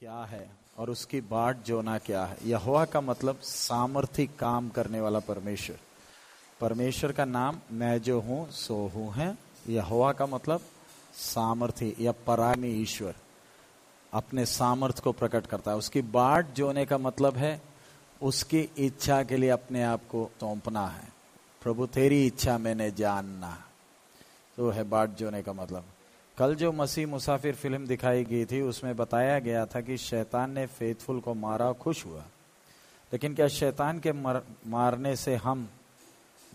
क्या है और उसकी बाट जोना क्या है? यहोवा का मतलब सामर्थ्य काम करने वाला परमेश्वर। परमेश्वर का नाम मैं जो हूँ, सो हूँ है। यहोवा का मतलब सामर्थ्य या परामी ईश्वर। अपने सामर्थ्य को प्रकट करता है। उसकी बाट जोने का मतलब है उसकी इच्छा के लिए अपने आप को सौंपना है। प्रभु, तेरी इच्छा मैंने जानना। तो है बाट जोने का मतलब। कल जो मसीह मुसाफिर फ़िल्म दिखाई गई थी उसमें बताया गया था कि शैतान ने फेथफुल को मारा खुश हुआ। लेकिन क्या शैतान के मर, मारने से हम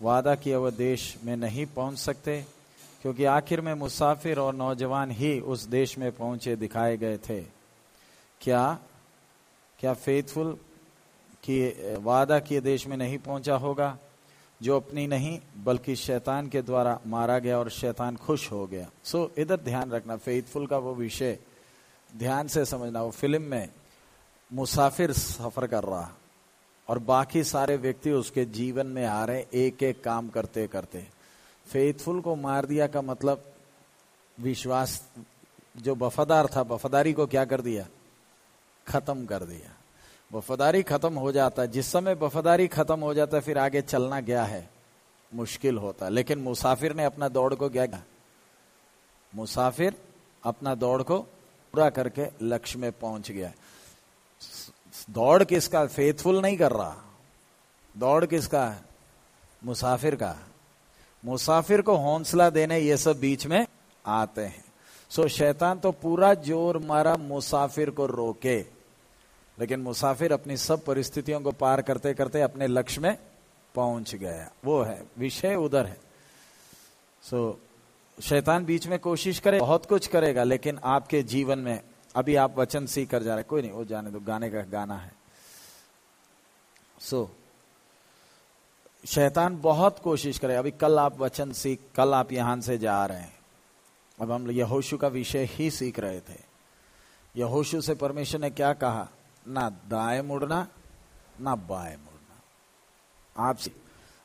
वादा किए हुआ देश में नहीं पहुँच सकते? क्योंकि आखिर में मुसाफिर और नौजवान ही उस देश में पहुँचे दिखाए गए थे। क्या क्या फेथफुल की वादा किए देश में नहीं पहुँचा होगा? जो अपनी नहीं बल्कि शैतान के द्वारा मारा गया और शैतान खुश हो गया। सो so, इधर ध्यान रखना फेथफुल का वो विषय ध्यान से समझना वो फ़िल्म में मुसाफिर सफ़र कर रहा और बाकी सारे व्यक्ति उसके जीवन में आ रहे एक एक काम करते करते फेथफुल को मार दिया का मतलब विश्वास जो वफादार था वफादारी को क्या कर दिया? खत्म कर दिया। वफादारी खत्म हो जाता है। जिस समय वफादारी खत्म हो जाता है, फिर आगे चलना गया है? मुश्किल होता है। लेकिन मुसाफिर ने अपना दौड़ को क्या मुसाफिर अपना दौड़ को पूरा करके लक्ष्य में पहुँच गया। दौड़ किसका? फेथफुल नहीं कर रहा। दौड़ किसका? है मुसाफिर का। मुसाफिर को हौसला देने ये सब बीच में आते हैं। सो शैतान तो पूरा ज़ोर मारा मुसाफिर को रोके। लेकिन मुसाफिर अपनी सब परिस्थितियों को पार करते करते अपने लक्ष्य में पहुँच गया। वो है विषय उधर है। सो so, शैतान बीच में कोशिश करे बहुत कुछ करेगा लेकिन आपके जीवन में अभी आप वचन सीख कर जा रहे कोई नहीं वो जाने दो गाने का गाना है। सो so, शैतान बहुत कोशिश करे अभी कल आप वचन सीख कल आप यहाँ से जा रहे हैं। अब हम यहोशु का विषय ही सीख रहे थे। यहोशु से परमेश्वर ने क्या कहा? ना दाएँ मुड़ना, ना बाएँ मुड़ना। आप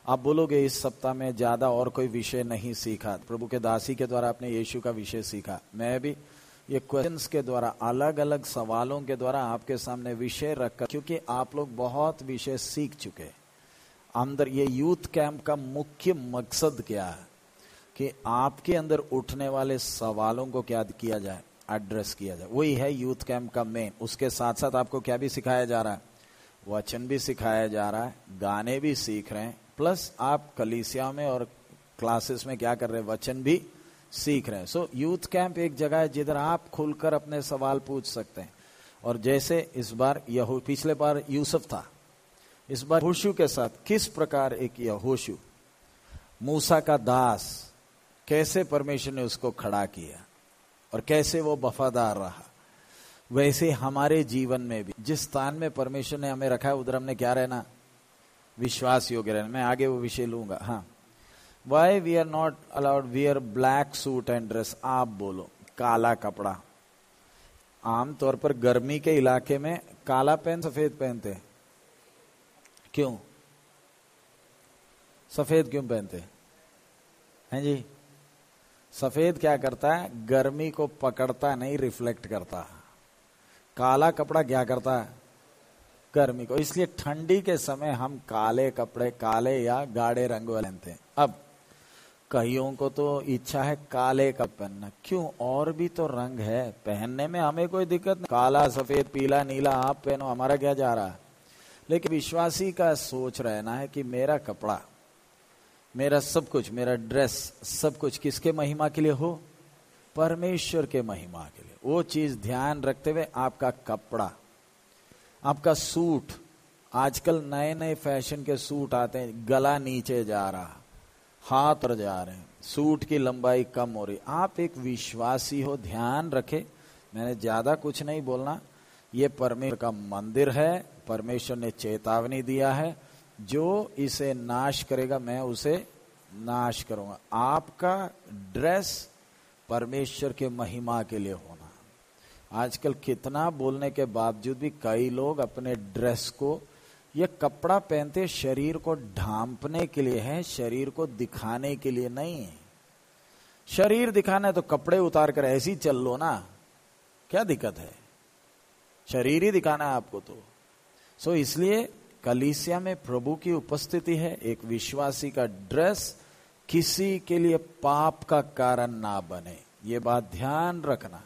आप बोलोगे, इस सप्ताह में ज़्यादा और कोई विषय नहीं सीखा। प्रभु के दासी के द्वारा आपने यीशु का विषय सीखा। मैं भी ये क्वेश्चंस के द्वारा अलग अलग सवालों के द्वारा आपके सामने विषय रखकर, क्योंकि आप लोग बहुत विषय सीख चुके अंदर ये यूथ कैंप का मुख्य मकसद क्या है? कि आपके अंदर उठने वाले सवालों को क्या किया जाए? एड्रेस किया जाए। वही है यूथ कैंप का मेन उसके साथ साथ आपको क्या भी सिखाया जा रहा है? वचन भी सिखाया जा रहा है, गाने भी सीख रहे हैं। प्लस आप कलीसिया में और क्लासेस में क्या कर रहे हैं? वचन भी सीख रहे हैं। सो यूथ कैंप एक जगह है जिधर आप खुलकर अपने सवाल पूछ सकते हैं। और जैसे इस बार यहू, पिछले बार यूसुफ था। इस बार होशु के साथ किस प्रकार एक यहोशु? मूसा का दास, कैसे परमेश्वर ने उसको खड़ा किया? और कैसे वो वफादार रहा। वैसे हमारे जीवन में भी, जिस स्थान में परमेश्वर ने हमें रखा है, उधर हमने क्या रहना? विश्वास योग्य रहना। मैं आगे वो विषय लूँगा। हाँ। Why we are not allowed wear black suit and dress आप बोलो। काला कपड़ा। आमतौर पर गर्मी के इलाके में काला पहन सफ़ेद पहनते क्यों? सफ़ेद क्यों पहनते हैं जी? सफ़ेद क्या करता है? गर्मी को पकड़ता नहीं रिफ्लेक्ट करता। काला कपड़ा क्या करता है? गर्मी को। इसलिए ठंडी के समय हम काले कपड़े, काले या गाढ़े रंग पहनते हैं। अब, कईयों को तो इच्छा है काले का पहनना। क्यों? और भी तो रंग है। पहनने में हमें कोई दिक्कत नहीं। काला, सफ़ेद, पीला, नीला, आप पहनो, हमारा क्या जा रहा है? लेकिन विश्वासी का सोच रहना है कि मेरा कपड़ा मेरा सब कुछ, मेरा ड्रेस सब कुछ किसके महिमा के लिए हो? परमेश्वर के महिमा के लिए। वो चीज़ ध्यान रखते हुए आपका कपड़ा, आपका सूट, आजकल नए नए फ़ैशन के सूट आते हैं, गला नीचे जा रहा, हाथ र जा रहे हैं, सूट की लंबाई कम हो रही। आप एक विश्वासी हो, ध्यान रखे। मैंने ज़्यादा कुछ नहीं बोलना। ये परमेश्वर का मंदिर है, परमेश्वर ने चेतावनी दिया है। जो इसे नाश करेगा, मैं उसे नाश करूँगा। आपका ड्रेस परमेश्वर के महिमा के लिए होना। आजकल कितना बोलने के बावजूद भी कई लोग अपने ड्रेस को, ये कपड़ा पहनते शरीर को ढांपने के लिए है, शरीर को दिखाने के लिए नहीं। है शरीर दिखाना है तो कपड़े उतार कर ऐसी चल लो ना। क्या दिक्कत है? शरीर ही दिखाना है आपको तो। सो इसलिए कलीसिया में प्रभु की उपस्थिति है, एक विश्वासी का ड्रेस किसी के लिए पाप का कारण ना बने। ये बात ध्यान रखना।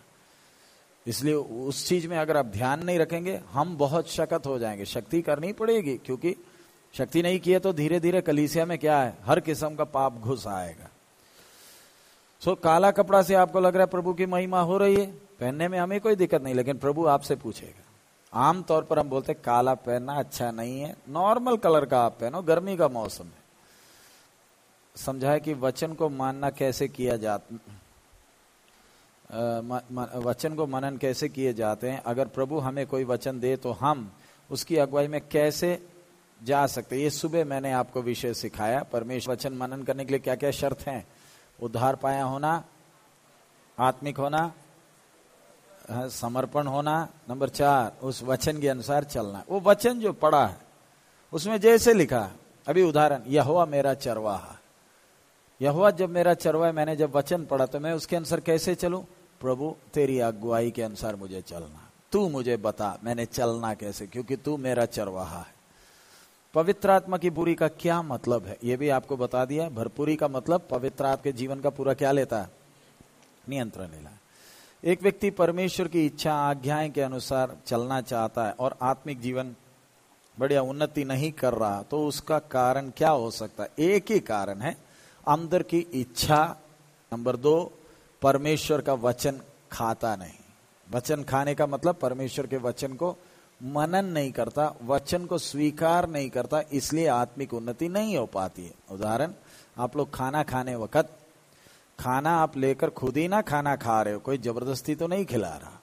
इसलिए उस चीज़ में अगर आप ध्यान नहीं रखेंगे, हम बहुत शक्त हो जाएँगे। शक्ति करनी पड़ेगी, क्योंकि शक्ति नहीं किए तो धीरे धीरे कलीसिया में क्या है? हर किस्म का पाप घुस आएगा। सो काला कपड़ा से आपको लग रहा है प्रभु की महिमा हो रही है। पहनने में हमें कोई दिक्कत नहीं, लेकिन प्रभु आपसे पूछेगा। आमतौर पर हम बोलते हैं, काला पहनना अच्छा नहीं है। नॉर्मल कलर का आप पहनो, गर्मी का मौसम है। समझाए कि वचन को मानना कैसे किया जाता वचन को मनन कैसे किए जाते हैं? अगर प्रभु हमें कोई वचन दे तो हम उसकी अगुवाई में कैसे जा सकते ये सुबह मैंने आपको विषय सिखाया। परमेश्वर वचन मनन करने के लिए क्या क्या शर्त हैं? उद्धार पाया होना, आत्मिक होना समर्पण होना, नंबर चार, उस वचन के अनुसार चलना। वो वचन जो पढ़ा है, उसमें जैसे लिखा, अभी उदाहरण यह मेरा चरवाहा यह जब मेरा चरवाहा मैंने जब वचन पढ़ा तो मैं उसके अनुसार कैसे चलूँ? प्रभु, तेरी अगुवाई के अनुसार मुझे चलना। तू मुझे बता, मैंने चलना कैसे? क्योंकि तू मेरा चरवाहा है। पवित्र आत्मा की पूरी का क्या मतलब है? यह भी आपको बता दिया भरपूरी का मतलब पवित्र आपके जीवन का पूरा क्या लेता है? नियंत्रण लेना। एक व्यक्ति परमेश्वर की इच्छा आज्ञाएँ के अनुसार चलना चाहता है और आत्मिक जीवन बढ़िया उन्नति नहीं कर रहा तो उसका कारण क्या हो सकता है? एक ही कारण है, अंदर की इच्छा। नंबर दो, परमेश्वर का वचन खाता नहीं। वचन खाने का मतलब परमेश्वर के वचन को मनन नहीं करता, वचन को स्वीकार नहीं करता, इसलिए आत्मिक उन्नति नहीं हो पाती है। उदाहरण, आप लोग खाना खाने वक्त खाना आप लेकर खुद ही ना खाना खा रहे हो कोई ज़बरदस्ती तो नहीं खिला रहा।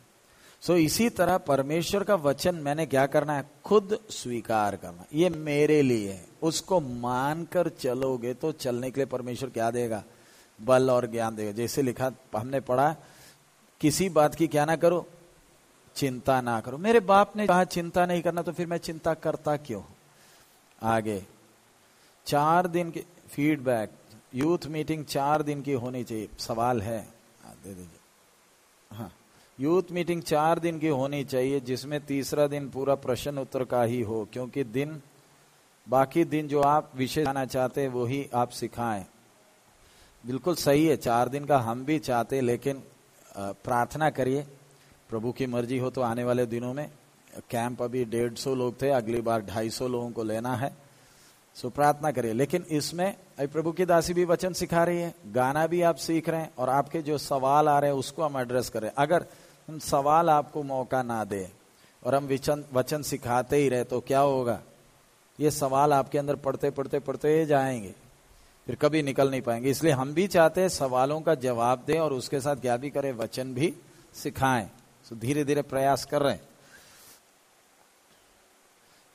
सो so, इसी तरह परमेश्वर का वचन मैंने क्या करना है? खुद स्वीकार करना। ये मेरे लिए है। उसको मानकर चलोगे तो चलने के लिए परमेश्वर क्या देगा? बल और ज्ञान देगा। जैसे लिखा हमने पढ़ा किसी बात की क्या ना करो चिंता ना करो। मेरे बाप ने कहा चिंता नहीं करना तो फिर मैं चिंता करता क्यों? आगे चार दिन के फीडबैक यूथ मीटिंग चार दिन की होनी चाहिए। सवाल है। हाँ, दे दीजिए। हाँ यूथ मीटिंग चार दिन की होनी चाहिए जिसमें तीसरा दिन पूरा प्रश्न उत्तर का ही हो क्योंकि दिन बाकी दिन जो आप विषय जाना चाहते हैं वही आप सिखाएँ। बिल्कुल सही है चार दिन का हम भी चाहते लेकिन प्रार्थना करिए। प्रभु की मर्ज़ी हो तो आने वाले दिनों में। कैंप अभी डेढ़ सौ लोग थे अगली बार ढाई सौ लोगों को लेना है। सो प्रार्थना करिए। लेकिन इसमें अभी प्रभु की दासी भी वचन सिखा रही है, गाना भी आप सीख रहे हैं और आपके जो सवाल आ रहे हैं उसको हम एड्रेस करें। अगर हम सवाल आपको मौका ना दे और हम वचन वचन सिखाते ही रहे तो क्या होगा? ये सवाल आपके अंदर पढ़ते पढ़ते पढ़ते जाएँगे। फिर कभी निकल नहीं पाएँगे। इसलिए हम भी चाहते हैं सवालों का जवाब दें और उसके साथ क्या भी करें, वचन भी सिखाएँ। तो धीरे धीरे प्रयास कर रहे हैं।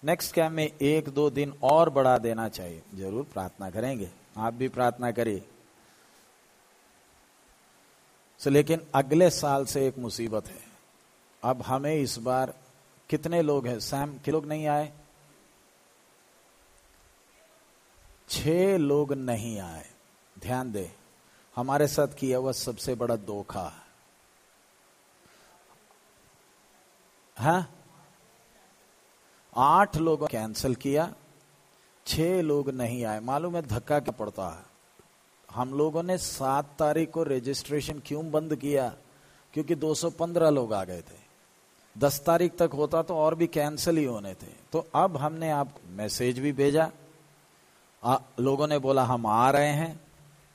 नेक्स्ट कैम्प में एक दो दिन और बढ़ा देना चाहिए? ज़रूर प्रार्थना करेंगे। आप भी प्रार्थना करिए। So, लेकिन अगले साल से एक मुसीबत है। अब हमें इस बार कितने लोग हैं? सैम के लोग नहीं आए? छह लोग नहीं आए। ध्यान दे हमारे साथ किया हुआ सबसे बड़ा धोखा। है हाँ? आठ लोग कैंसिल किया छह लोग नहीं आए। मालूम है धक्का क्या पड़ता है? हम लोगों ने सात तारीख को रजिस्ट्रेशन क्यों बंद किया? क्योंकि 215 लोग आ गए थे। दस तारीख तक होता तो और भी कैंसिल ही होने थे। तो अब हमने आप मैसेज भी भेजा। आ, लोगों ने बोला हम आ रहे हैं।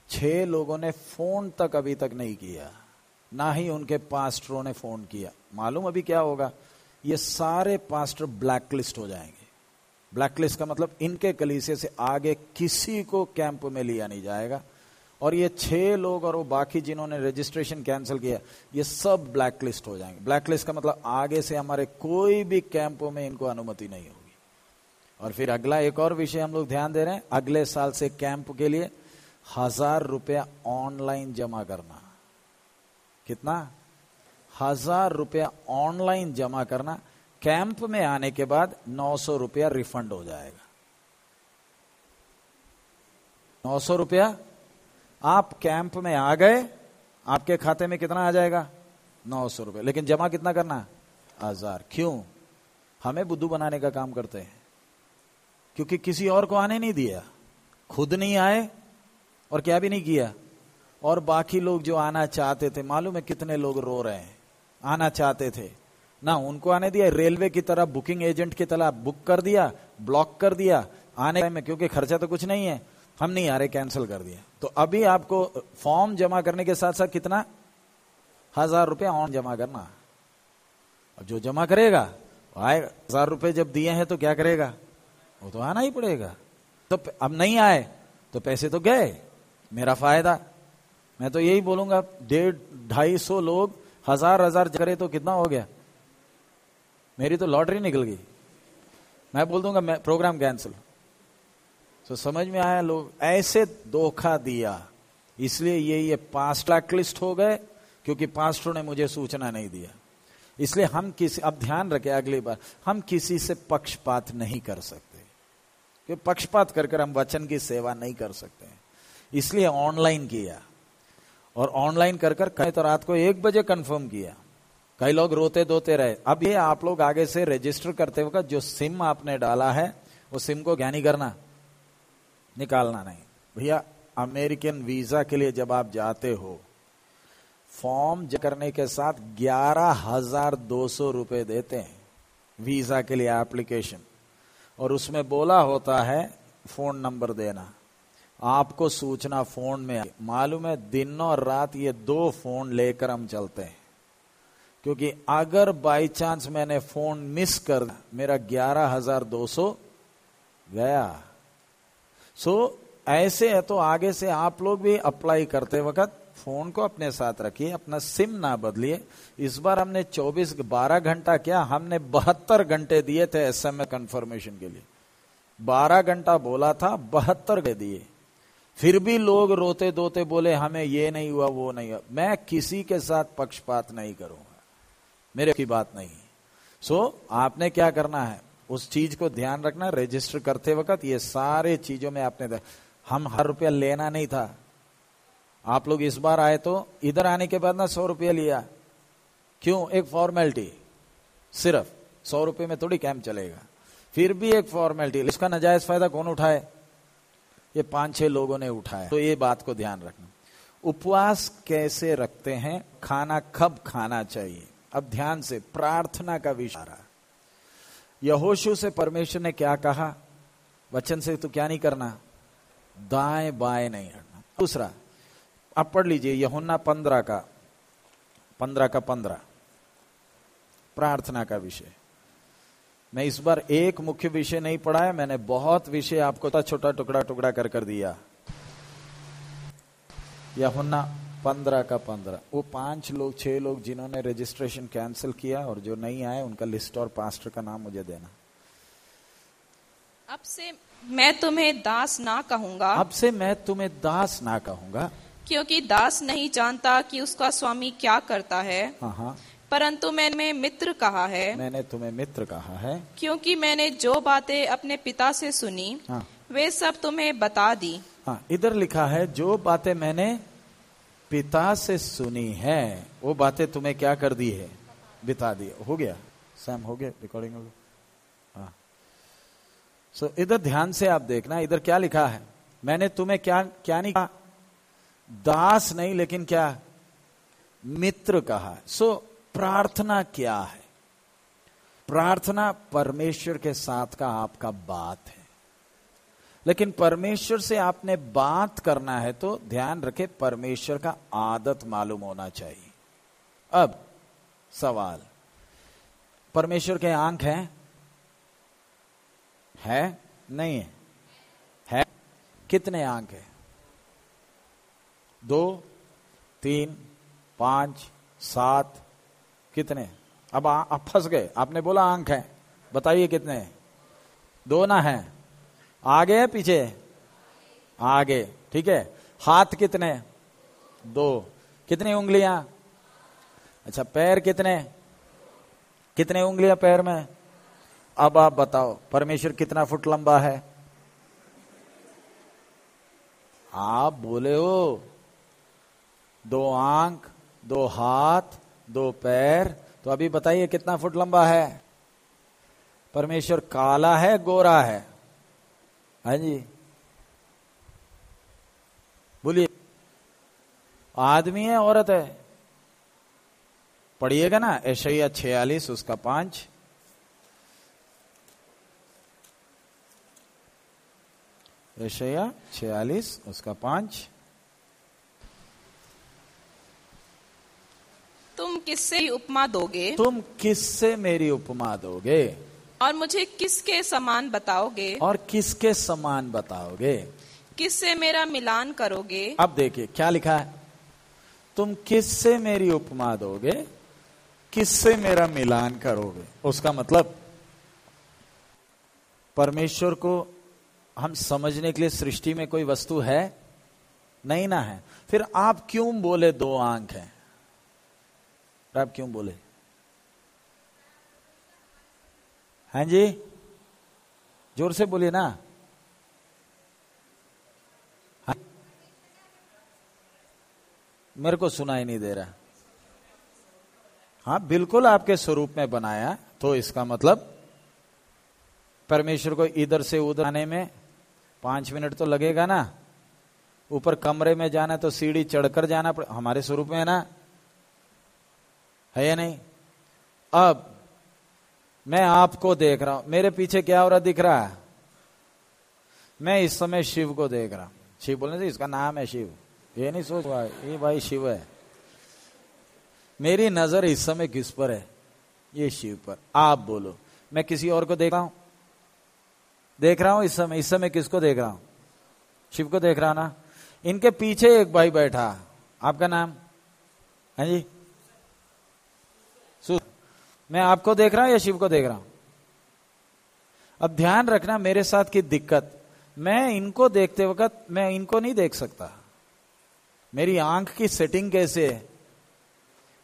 छह लोगों ने फ़ोन तक अभी तक नहीं किया। ना ही उनके पास्टरों ने फ़ोन किया। मालूम अभी क्या होगा? ये सारे पास्टर ब्लैकलिस्ट हो जाएँगे। ब्लैकलिस्ट का मतलब इनके कलीसे से आगे किसी को कैंप में लिया नहीं जाएगा। और ये छह लोग और वो बाकी जिन्होंने रजिस्ट्रेशन कैंसिल किया, ये सब ब्लैकलिस्ट हो जाएँगे। ब्लैकलिस्ट का मतलब आगे से हमारे कोई भी कैंपों में इनको अनुमति नहीं होगी। और फिर अगला एक और विषय हम लोग ध्यान दे रहे हैं, अगले साल से कैंप के लिए हज़ार रुपया ऑनलाइन जमा करना। कितना? हज़ार रुपया ऑनलाइन जमा करना, कैंप में आने के बाद नौ सौ रुपया रिफंड हो जाएगा। नौ सौ रुपया, आप कैंप में आ गए, आपके खाते में कितना आ जाएगा? नौ सौ रुपया। लेकिन जमा कितना करना? हज़ार। क्यों? हमें बुद्धू बनाने का काम करते हैं। क्योंकि किसी और को आने नहीं दिया। खुद नहीं आए और क्या भी नहीं किया। और बाकी लोग जो आना चाहते थे, मालूम है कितने लोग रो रहे हैं। आना चाहते थे। ना, उनको आने दिया, रेलवे की तरह बुकिंग एजेंट की तरह बुक कर दिया, ब्लॉक कर दिया, आने में, क्योंकि खर्चा तो कुछ नहीं है, हम नहीं आ रहे, कैंसिल कर दिया। तो अभी आपको फॉर्म जमा करने के साथ साथ कितना? हज़ार रुपया ऑन जमा करना। जो जमा करेगा आए, हज़ार रुपए जब दिए हैं तो क्या करेगा? वो तो आना ही पड़ेगा। तो अब नहीं आए तो पैसे तो गए, मेरा फ़ायदा। मैं तो यही बोलूँगा, डेढ़, ढाई सौ लोग हज़ार हज़ार करे तो कितना हो गया? मेरी तो लॉटरी निकल गई। मैं बोल दूँगा, मैं प्रोग्राम कैंसिल तो समझ में आया लोग, ऐसे धोखा दिया। इसलिए ये ये ट्रैक लिस्ट हो गए, क्योंकि पास्टरों ने मुझे सूचना नहीं दिया। इसलिए हम किसी, अब ध्यान रखें अगली बार, हम किसी से पक्षपात नहीं कर सकते। क्योंकि पक्षपात कर कर हम वचन की सेवा नहीं कर सकते। इसलिए ऑनलाइन किया। और ऑनलाइन कर कर कहीं तो रात को एक बजे कंफर्म किया। कई लोग रोते धोते रहे। अब ये आप लोग आगे से रजिस्टर करते वक्त जो सिम आपने डाला है, वो सिम को ज्ञानी करना, निकालना नहीं। भैया अमेरिकन वीज़ा के लिए जब आप जाते हो फॉर्म करने के साथ ग्यारह हज़ार दो सौ रुपए देते हैं वीज़ा के लिए एप्लीकेशन और उसमें बोला होता है फ़ोन नंबर देना। आपको सूचना फ़ोन में मालूम है दिन और रात ये दो फ़ोन लेकर हम चलते हैं। क्योंकि अगर बाई चांस मैंने फ़ोन मिस कर मेरा ग्यारह हज़ार दो सौ गया। सो so, ऐसे है तो आगे से आप लोग भी अप्लाई करते वक्त फ़ोन को अपने साथ रखिए अपना सिम ना बदलिए। इस बार हमने 24 12 घंटा क्या हमने बहत्तर घंटे दिए थे एसएमएस कंफर्मेशन के लिए। 12 घंटा बोला था बहत्तर दिए। फिर भी लोग रोते धोते बोले हमें ये नहीं हुआ वो नहीं हुआ। मैं किसी के साथ पक्षपात नहीं करूँगा। मेरे की बात नहीं सो so, आपने क्या करना है? उस चीज़ को ध्यान रखना रजिस्टर करते वक्त ये सारे चीज़ों में आपने हम हर रुपया लेना नहीं था। आप लोग इस बार आए तो इधर आने के बाद ना सौ रुपया लिया। क्यों? एक फॉर्मेलिटी सिर्फ़ सौ रुपये में थोड़ी कैंप चलेगा। फिर भी एक फॉर्मेलिटी इसका नजायज फ़ायदा कौन उठाए? ये पाँच छह लोगों ने उठाया। तो ये बात को ध्यान रखना। उपवास कैसे रखते हैं? खाना कब खाना चाहिए? अब ध्यान से, प्रार्थना का विषय यहोशु से परमेश्वर ने क्या कहा? वचन से तो क्या नहीं करना? दाएँ बाएँ नहीं हटना दूसरा, आप पढ़ लीजिए यहुन्ना पंद्रह का पंद्रह का पंद्रह। प्रार्थना का विषय। मैं इस बार एक मुख्य विषय नहीं पढ़ाया मैंने बहुत विषय आपको छोटा टुकड़ा टुकड़ा कर कर दिया। यहुन्ना पंद्रह का पंद्रह। वो पाँच लोग छह लोग जिन्होंने रजिस्ट्रेशन कैंसिल किया और जो नहीं आए उनका लिस्ट और पास्टर का नाम मुझे देना। अब से मैं तुम्हें दास ना कहूँगा। अब से मैं तुम्हें दास ना कहूँगा। क्योंकि दास नहीं जानता कि उसका स्वामी क्या करता है। हाँ हाँ। परंतु मैंने मित्र कहा है। मैंने तुम्हें मित्र कहा है। क्योंकि मैंने जो बातें अपने पिता से सुनी हाँ। वे सब तुम्हें बता दी। हाँ इधर लिखा है जो बातें मैंने पिता से सुनी है वो बातें तुम्हें क्या कर दी है? बिता दी। हो गया? सैम हो गया? रिकॉर्डिंग हो गया? हाँ। सो इधर ध्यान से आप देखना इधर क्या लिखा है? मैंने तुम्हें क्या क्या नहीं कहा? दास नहीं लेकिन क्या? मित्र कहा। सो प्रार्थना क्या है? प्रार्थना परमेश्वर के साथ का आपका बात है। लेकिन परमेश्वर से आपने बात करना है तो ध्यान रखे, परमेश्वर का आदत मालूम होना चाहिए। अब सवाल, परमेश्वर के आँख हैं? है? नहीं है। है? कितने आँख है? दो, तीन, पाँच, सात कितने? अब आप फंस गए। आपने बोला आँख है। बताइए कितने? दो ना है। आगे है, पीछे आगे। ठीक है। हाथ कितने? दो। कितनी उंगलियाँ? अच्छा पैर कितने? कितने उंगलियाँ पैर में? अब आप बताओ, परमेश्वर कितना फुट लंबा है? आप बोले हो, दो आँख, दो हाथ दो पैर तो अभी बताइए कितना फुट लंबा है? परमेश्वर काला है, गोरा है? हाँ जी। बोलिए। आदमी है, औरत है? पढ़िएगा ना, ऐशैया छियालीस, उसका पाँच। ऐशैया छियालीस, उसका पाँच। तुम किससे उपमा दोगे? तुम किससे मेरी उपमा दोगे? और मुझे किसके समान बताओगे? और किसके समान बताओगे? किससे मेरा मिलान करोगे? अब देखिए क्या लिखा है? तुम किससे मेरी उपमा दोगे? किससे मेरा मिलान करोगे? उसका मतलब परमेश्वर को हम समझने के लिए सृष्टि में कोई वस्तु है? नहीं ना है। फिर आप क्यों बोले दो आँख हैं? आप क्यों बोले? हैं जी? ज़ोर से बोलिए ना। हाँ? मेरे को सुनाई नहीं दे रहा। हाँ बिल्कुल आपके स्वरूप में बनाया तो इसका मतलब परमेश्वर को इधर से उधर आने में पाँच मिनट तो लगेगा ना। ऊपर कमरे में जाना तो सीढ़ी चढ़कर जाना हमारे स्वरूप में है ना। है या नहीं? अब मैं आपको देख रहा हूँ। मेरे पीछे क्या हो रहा दिख रहा है? मैं इस समय शिव को देख रहा हूँ। शिव बोलने से इसका नाम है शिव। ये नहीं सोच रहा ये भाई शिव है। मेरी नज़र इस समय किस पर है? ये शिव पर। आप बोलो। मैं किसी और को देख रहा हूँ? देख रहा हूँ इस समय इस समय किसको देख रहा हूँ? शिव को देख रहा ना? इनके पीछे एक भाई बैठा। आपका नाम? है जी? मैं आपको देख रहा हूँ या शिव को देख रहा हूँ? अब ध्यान रखना मेरे साथ की दिक्कत। मैं इनको देखते वक्त मैं इनको नहीं देख सकता। मेरी आँख की सेटिंग कैसे है?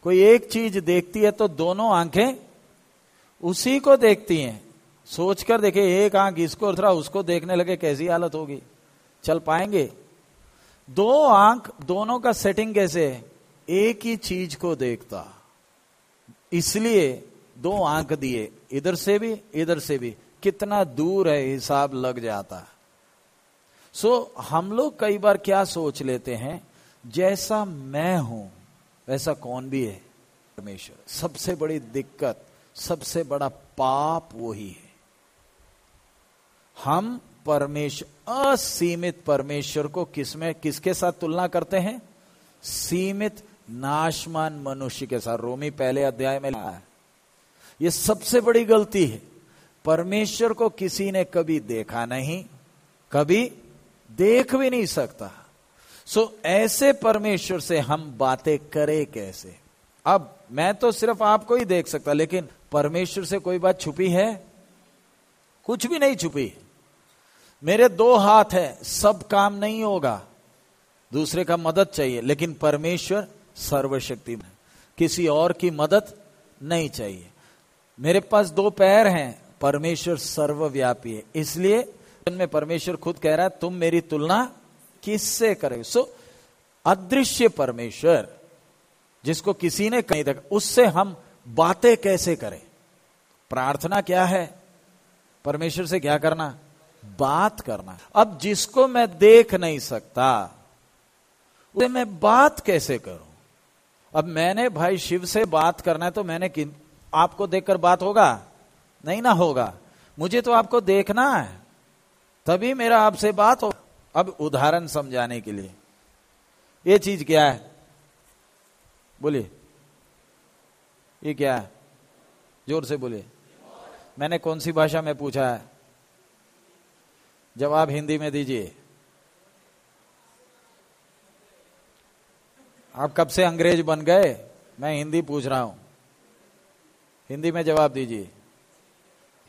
कोई एक चीज़ देखती है तो दोनों आँखें उसी को देखती हैं। सोचकर देखे, एक आँख इसको थोड़ा उसको देखने लगे, कैसी हालत होगी? चल पाएँगे? दो आँख, दोनों का सेटिंग कैसे है? एक ही चीज़ को देखता। इसलिए दो आँख दिए इधर से भी इधर से भी। कितना दूर है हिसाब लग जाता। सो so, हम लोग कई बार क्या सोच लेते हैं जैसा मैं हूँ वैसा कौन भी है? परमेश्वर। सबसे बड़ी दिक्कत सबसे बड़ा पाप वही है। हम परमेश्वर असीमित परमेश्वर को किसमें किसके साथ तुलना करते हैं? सीमित नाशमान मनुष्य के साथ। रोमी पहले अध्याय में लिखा है। ये सबसे बड़ी गलती है। परमेश्वर को किसी ने कभी देखा नहीं, कभी देख भी नहीं सकता। सो ऐसे परमेश्वर से हम बातें करें कैसे? अब मैं तो सिर्फ़ आपको ही देख सकता, लेकिन परमेश्वर से कोई बात छुपी है? कुछ भी नहीं छुपी। मेरे दो हाथ है, सब काम नहीं होगा। दूसरे का मदद चाहिए, लेकिन परमेश्वर सर्वशक्ति में किसी और की मदद नहीं चाहिए। मेरे पास दो पैर हैं, परमेश्वर सर्वव्यापी है। इसलिए में परमेश्वर खुद कह रहा है, तुम मेरी तुलना किससे करे सो अदृश्य परमेश्वर, जिसको किसी ने कहीं तक उससे हम बातें कैसे करें? प्रार्थना क्या है? परमेश्वर से क्या करना? बात करना। अब जिसको मैं देख नहीं सकता, उसे मैं बात कैसे करूँ? अब मैंने भाई शिव से बात करना है तो मैंने आपको देखकर बात होगा? नहीं ना होगा। मुझे तो आपको देखना है। तभी मेरा आपसे बात हो। अब उदाहरण समझाने के लिए। ये चीज़ क्या है? बोलिए। ये क्या है? ज़ोर से बोलिए। मैंने कौन सी भाषा में पूछा है? जवाब हिंदी में दीजिए। आप कब से अंग्रेज़ बन गए? मैं हिंदी पूछ रहा हूँ। हिंदी में जवाब दीजिए।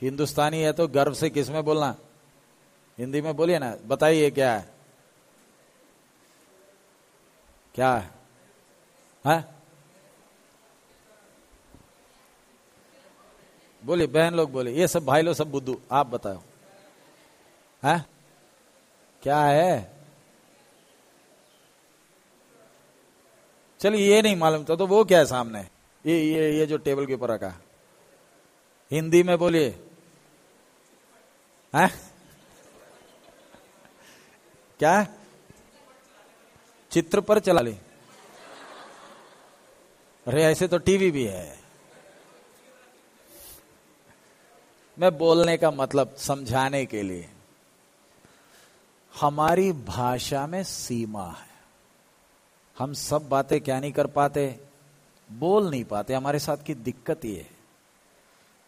हिंदुस्तानी है तो गर्व से किसमें बोलना? हिंदी में बोलिए ना बताइए क्या है? क्या है, है? बोलिए बहन लोग बोले ये सब भाई लोग सब बुद्धू आप बताओ। है? क्या है? चलिए ये नहीं मालूम था तो वो क्या है सामने? ये ये ये जो टेबल के ऊपर रखा। हिंदी में बोलिए। क्या? चित्र पर चला ले। अरे, ऐसे तो टीवी भी है। मैं बोलने का मतलब समझाने के लिए। हमारी भाषा में सीमा है। हम सब बातें क्या नहीं कर पाते? बोल नहीं पाते। हमारे साथ की दिक्कत ये है।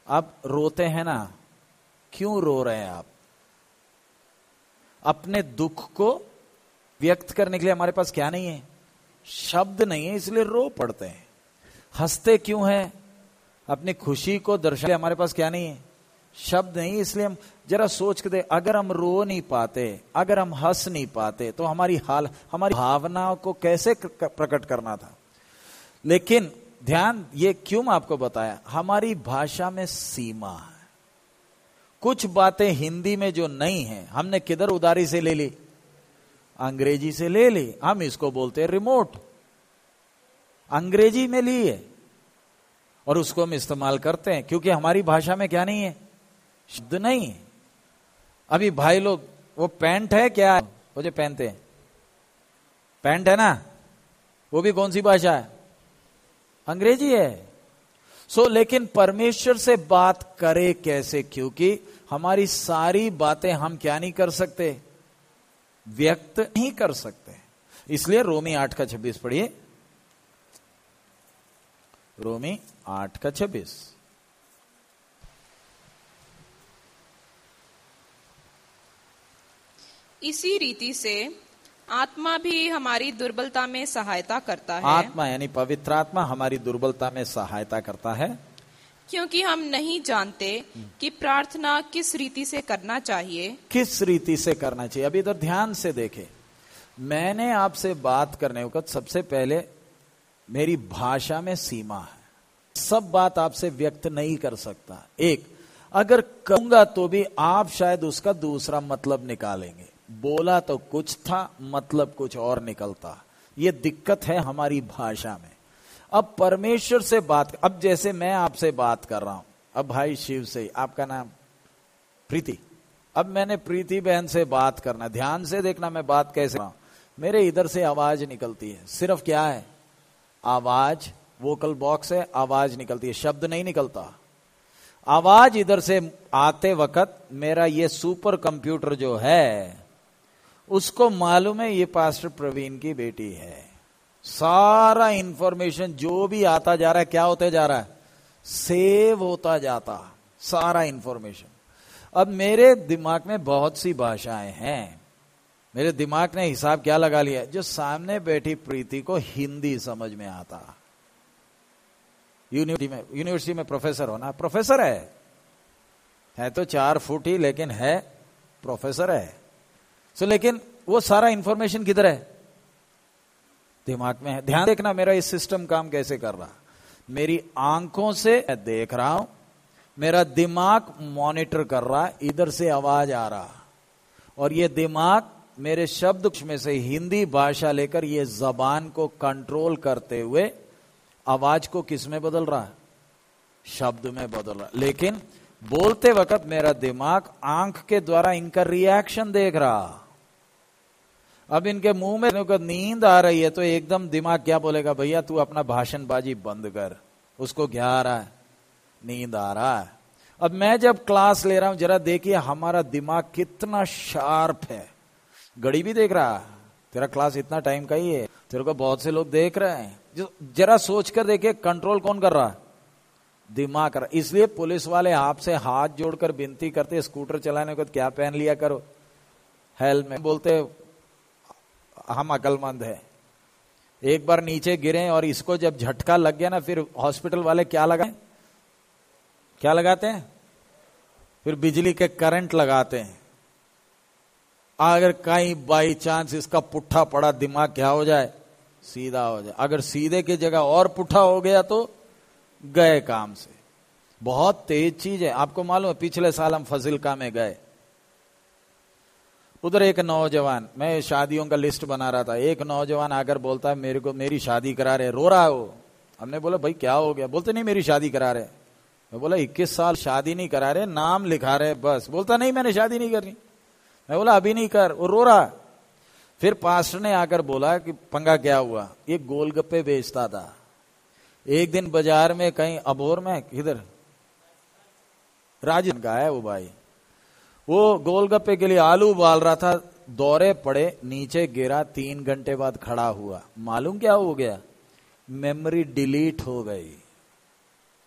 आप रोते हैं ना, क्यों रो रहे हैं आप? अपने दुख को व्यक्त करने के लिए हमारे पास क्या नहीं है? शब्द नहीं है, इसलिए रो पड़ते हैं। हँसते क्यों हैं? अपनी खुशी को दर्शाने हमारे पास क्या नहीं है? शब्द नहीं, इसलिए हम जरा सोच के दे, अगर हम रो नहीं पाते, अगर हम हंस नहीं पाते तो हमारी हाल, हमारी भावनाओं को कैसे प्रकट करना था? लेकिन ध्यान ये क्यों मैं आपको बताया? हमारी भाषा में सीमा है। कुछ बातें हिंदी में जो नहीं है, हमने किधर उदारी से ले ली? अंग्रेज़ी से ले ली। हम इसको बोलते हैं रिमोट अंग्रेज़ी में ली है और उसको हम इस्तेमाल करते हैं, क्योंकि हमारी भाषा में क्या नहीं है? शब्द नहीं है। अभी भाई लोग, वो पैंट है क्या? वो जो पहनते हैं। पैंट है ना? वो भी कौन सी भाषा है? अंग्रेज़ी है। सो so, लेकिन परमेश्वर से बात करे कैसे? क्योंकि हमारी सारी बातें हम क्या नहीं कर सकते? व्यक्त नहीं कर सकते। इसलिए रोमी आठ का छब्बीस पढ़िए। रोमी आठ का छब्बीस। इसी रीति से आत्मा भी हमारी दुर्बलता में सहायता करता है। आत्मा यानी पवित्र आत्मा हमारी दुर्बलता में सहायता करता है। क्योंकि हम नहीं जानते कि प्रार्थना किस रीति से करना चाहिए। किस रीति से करना चाहिए? अभी इधर ध्यान से देखे। मैंने आपसे बात करने वक्त सबसे पहले मेरी भाषा में सीमा है। सब बात आपसे व्यक्त नहीं कर सकता। एक अगर कहूँगा तो भी आप शायद उसका दूसरा मतलब निकालेंगे। बोला तो कुछ था मतलब कुछ और निकलता। ये दिक्कत है हमारी भाषा में। अब परमेश्वर से बात, अब जैसे मैं आपसे बात कर रहा हूँ, अब भाई शिव से, आपका नाम? प्रीति। अब मैंने प्रीति बहन से बात करना, ध्यान से देखना मैं बात कैसे रहा मेरे इधर से आवाज़ निकलती है। सिर्फ़ क्या है? आवाज़, वोकल बॉक्स है, आवाज़ निकलती है, शब्द नहीं निकलता। आवाज़ इधर से आते वक्त मेरा ये सुपर कंप्यूटर जो है उसको मालूम है ये पास्टर प्रवीण की बेटी है। सारा इंफॉर्मेशन जो भी आता जा रहा है, क्या होता जा रहा है? सेव होता जाता, सारा इंफॉर्मेशन अब मेरे दिमाग में बहुत सी भाषाएँ हैं। मेरे दिमाग ने हिसाब क्या लगा लिया? जो सामने बैठी प्रीति को हिंदी समझ में आता। यूनिवर्सिटी में यूनिवर्सिटी में प्रोफेसर होना प्रोफेसर है। है तो चार फुट ही, लेकिन है प्रोफेसर है। सो लेकिन वो सारा इंफॉर्मेशन किधर है? दिमाग में है। ध्यान देखना, मेरा इस सिस्टम काम कैसे कर रहा? मेरी आँखों से देख रहा हूँ, मेरा दिमाग मॉनिटर कर रहा, इधर से आवाज़ आ रहा। और ये दिमाग मेरे शब्द में से हिंदी भाषा लेकर ये जबान को कंट्रोल करते हुए आवाज़ को किसमें बदल रहा? है शब्द में बदल रहा। लेकिन बोलते वक्त मेरा दिमाग आँख के द्वारा इनका रिएक्शन देख रहा। अब इनके मुँह में नींद आ रही है तो एकदम दिमाग क्या बोलेगा, भैया, तू अपना भाषणबाजी बंद कर। उसको क्या आ रहा है। नींद आ रहा है। अब मैं जब क्लास ले रहा हूँ, जरा देखिए हमारा दिमाग कितना शार्प है। घड़ी भी देख रहा तेरा क्लास इतना टाइम का ही है। तेरे को बहुत से लोग देख रहे हैं। जरा सोच कर देखे कंट्रोल कौन कर रहा दिमाग कर इसलिए पुलिस वाले आपसे हाथ जोड़कर विनती करते, स्कूटर चलाने को क्या पहन लिया करो? हेलमेट बोलते हम अकलमंद है। एक बार नीचे गिरे और इसको जब झटका लग गया ना, फिर हॉस्पिटल वाले क्या लगाए? क्या लगाते हैं? फिर बिजली के करंट लगाते हैं। अगर कहीं बाई चांस इसका पुट्ठा पड़ा, दिमाग क्या हो जाए? सीधा हो जाए। अगर सीधे की जगह और पुट्ठा हो गया तो गए काम से। बहुत तेज चीज़ है। आपको मालूम है, पिछले साल हम फजिलका में गए। उधर एक नौजवान, मैं शादियों का लिस्ट बना रहा था। एक नौजवान आकर बोलता है मेरे को, मेरी शादी करा रहे रो रहा है वो। हमने बोला, भाई, क्या हो गया? बोलते, नहीं, मेरी शादी करा रहे मैं बोला, इक्कीस साल शादी नहीं करा रहे, नाम लिखा रहे, बस। बोलता, नहीं, मैंने शादी नहीं करनी। मैं बोला, अभी नहीं कर। वो रो रहा। फिर पास्टर ने आकर बोला कि, पंगा क्या हुआ? ये गोलगप्पे बेचता था। एक दिन बाज़ार में कहीं अबोर में, किधर? राजन का है वो भाई। वो गोलगप्पे के लिए आलू उबाल रहा था, दौरे पड़े, नीचे गिरा, तीन घंटे बाद खड़ा हुआ। मालूम क्या हो गया? मेमोरी डिलीट हो गई।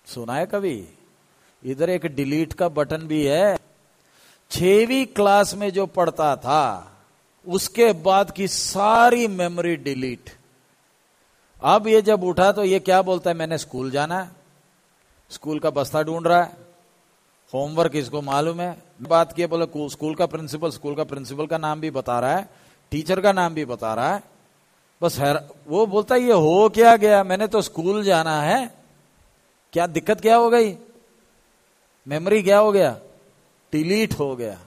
सुना है कभी? इधर एक डिलीट का बटन भी है। छवी क्लास में जो पढ़ता था, उसके बाद की सारी मेमोरी डिलीट। अब ये जब उठा तो ये क्या बोलता है? मैंने स्कूल जाना। है स्कूल का बस्ता ढूंढ रहा है। होमवर्क इसको मालूम है। बात किया बोले स्कूल का प्रिंसिपल, स्कूल का प्रिंसिपल का नाम भी बता रहा है, टीचर का नाम भी बता रहा है। बस है वो बोलता है ये हो क्या गया? मैंने तो स्कूल जाना है। क्या दिक्कत क्या हो गई? मेमोरी क्या हो गया? डिलीट हो गया।